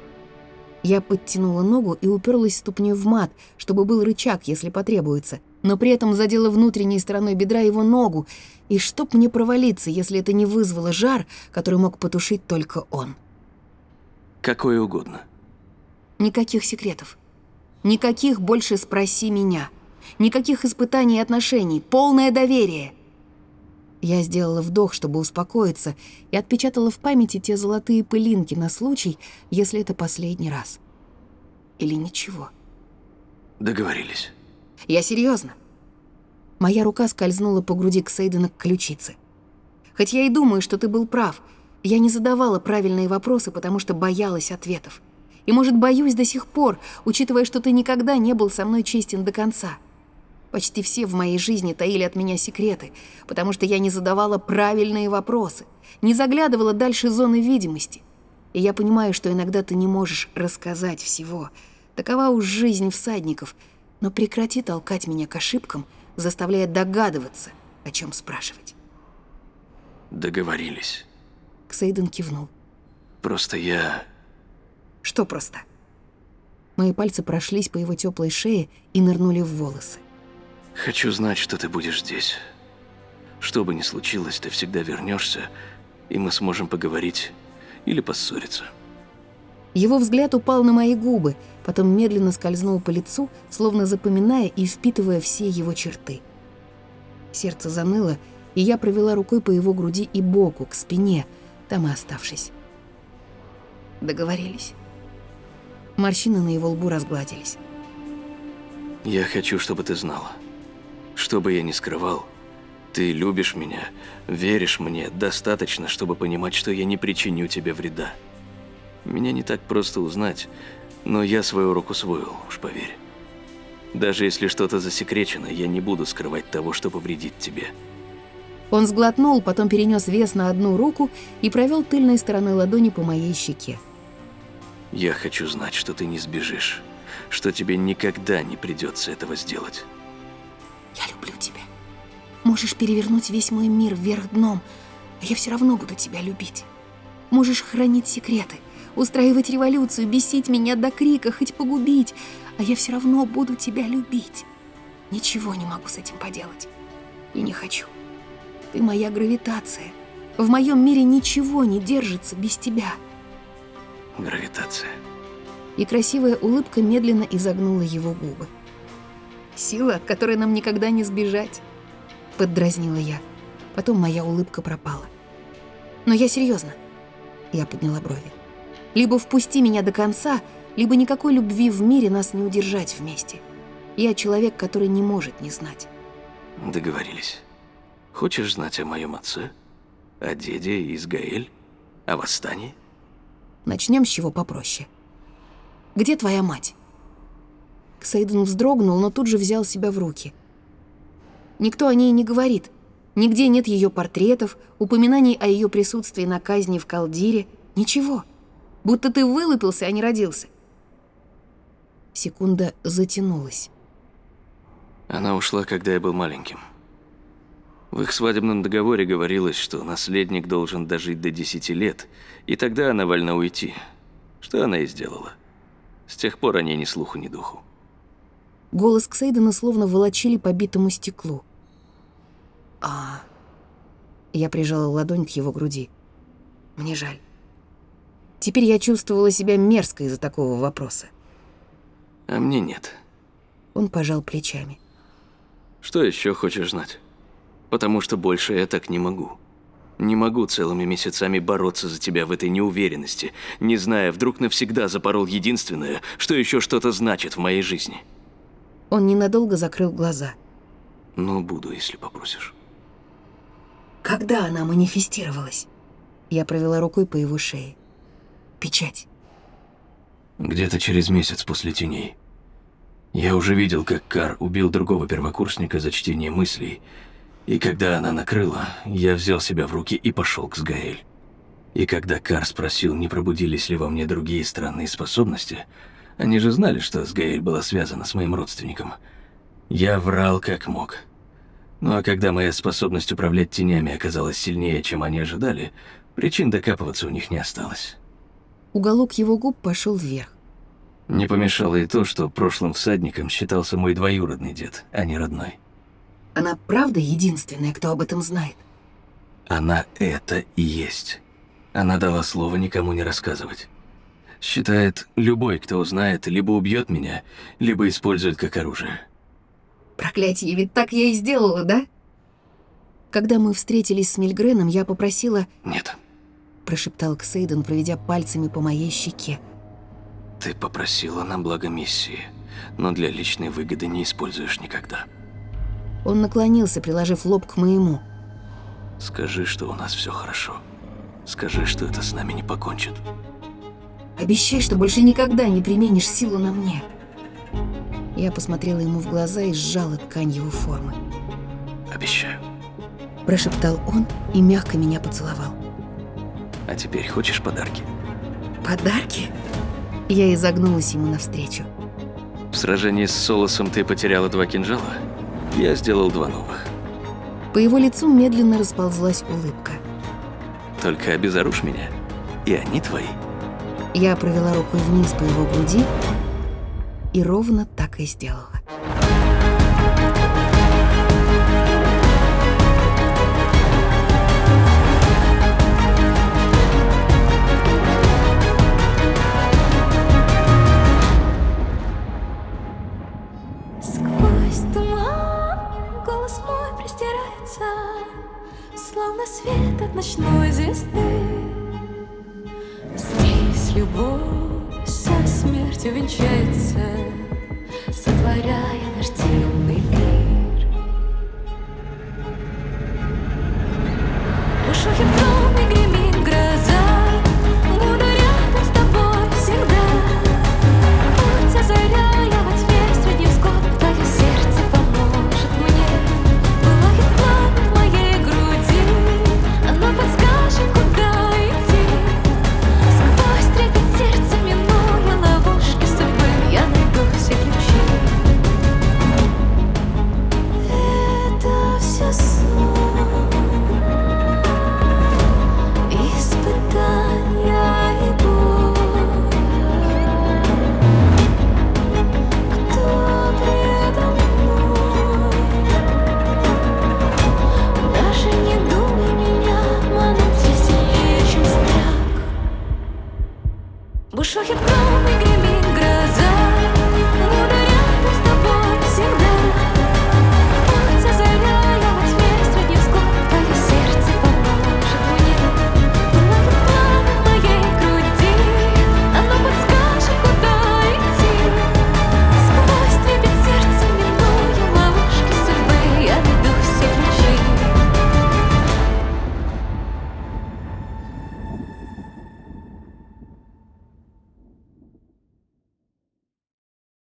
Я подтянула ногу и уперлась ступней в мат, чтобы был рычаг, если потребуется, но при этом задела внутренней стороной бедра его ногу, и чтоб мне провалиться, если это не вызвало жар, который мог потушить только он. Какое угодно. Никаких секретов. Никаких больше «спроси меня». Никаких испытаний и отношений. Полное доверие. Я сделала вдох, чтобы успокоиться, и отпечатала в памяти те золотые пылинки на случай, если это последний раз. Или ничего. Договорились. Я серьезно. Моя рука скользнула по груди к Сейдена к ключице. Хоть я и думаю, что ты был прав, я не задавала правильные вопросы, потому что боялась ответов. И, может, боюсь до сих пор, учитывая, что ты никогда не был со мной честен до конца. Почти все в моей жизни таили от меня секреты, потому что я не задавала правильные вопросы, не заглядывала дальше зоны видимости. И я понимаю, что иногда ты не можешь рассказать всего. Такова уж жизнь всадников. Но прекрати толкать меня к ошибкам, заставляя догадываться, о чем спрашивать. Договорились. Ксейден кивнул. Просто я... Что просто? Мои пальцы прошлись по его теплой шее и нырнули в волосы. Хочу знать, что ты будешь здесь. Что бы ни случилось, ты всегда вернешься, и мы сможем поговорить или поссориться. Его взгляд упал на мои губы, потом медленно скользнул по лицу, словно запоминая и впитывая все его черты. Сердце заныло, и я провела рукой по его груди и боку, к спине, там и оставшись. Договорились. Морщины на его лбу разгладились. Я хочу, чтобы ты знала. Что бы я ни скрывал, ты любишь меня, веришь мне достаточно, чтобы понимать, что я не причиню тебе вреда. Меня не так просто узнать, но я свою руку своил, уж поверь. Даже если что-то засекречено, я не буду скрывать того, что повредит тебе. Он сглотнул, потом перенес вес на одну руку и провел тыльной стороной ладони по моей щеке. Я хочу знать, что ты не сбежишь, что тебе никогда не придется этого сделать. Я люблю тебя. Можешь перевернуть весь мой мир вверх дном, а я все равно буду тебя любить. Можешь хранить секреты, устраивать революцию, бесить меня до крика, хоть погубить, а я все равно буду тебя любить. Ничего не могу с этим поделать. И не хочу. Ты моя гравитация. В моем мире ничего не держится без тебя. Гравитация. И красивая улыбка медленно изогнула его губы. Сила, от которой нам никогда не сбежать. Поддразнила я. Потом моя улыбка пропала. Но я серьезно. Я подняла брови. Либо впусти меня до конца, либо никакой любви в мире нас не удержать вместе. Я человек, который не может не знать. Договорились. Хочешь знать о моем отце? О деде из Гаэль? О восстании? Начнем с чего попроще. Где твоя мать? Ксейден вздрогнул, но тут же взял себя в руки. Никто о ней не говорит. Нигде нет ее портретов, упоминаний о ее присутствии на казни в Калдире. Ничего. Будто ты вылупился, а не родился. Секунда затянулась. Она ушла, когда я был маленьким. В их свадебном договоре говорилось, что наследник должен дожить до 10 лет, и тогда она вольна уйти. Что она и сделала. С тех пор о ней ни слуху, ни духу. Голос Ксейдена словно волочили по битому стеклу. А... Я прижала ладонь к его груди. Мне жаль. Теперь я чувствовала себя мерзко из-за такого вопроса. А мне нет. Он пожал плечами. Что еще хочешь знать? Потому что больше я так не могу. Не могу целыми месяцами бороться за тебя в этой неуверенности, не зная, вдруг навсегда запорол единственное, что еще что-то значит в моей жизни. Он ненадолго закрыл глаза. Ну, буду, если попросишь. Когда она манифестировалась? Я провела рукой по его шее. Печать. Где-то через месяц после теней. Я уже видел, как Кар убил другого первокурсника за чтение мыслей, и когда она накрыла, я взял себя в руки и пошел к Сгаэль. И когда Кар спросил, не пробудились ли во мне другие странные способности, они же знали, что Сгаэль была связана с моим родственником. Я врал как мог. Ну а когда моя способность управлять тенями оказалась сильнее, чем они ожидали, причин докапываться у них не осталось. Уголок его губ пошел вверх. Не помешало и то, что прошлым всадником считался мой двоюродный дед, а не родной. Она правда единственная, кто об этом знает? Она это и есть. Она дала слово никому не рассказывать. Считает, любой, кто узнает, либо убьет меня, либо использует как оружие. Проклятие, ведь так я и сделала, да? Когда мы встретились с Мильгреном, я попросила... Нет. Прошептал Ксейден, проведя пальцами по моей щеке. Ты попросила на благо миссии, но для личной выгоды не используешь никогда. Он наклонился, приложив лоб к моему. Скажи, что у нас все хорошо. Скажи, что это с нами не покончит. Обещай, что больше никогда не применишь силу на мне. Я посмотрела ему в глаза и сжала ткань его формы. Обещаю. Прошептал он и мягко меня поцеловал. А теперь хочешь подарки? Подарки? Я изогнулась ему навстречу. В сражении с Солосом ты потеряла два кинжала? Я сделал два новых. По его лицу медленно расползлась улыбка. Только обезоружь меня, и они твои. Я провела рукой вниз по его груди и ровно так и сделала.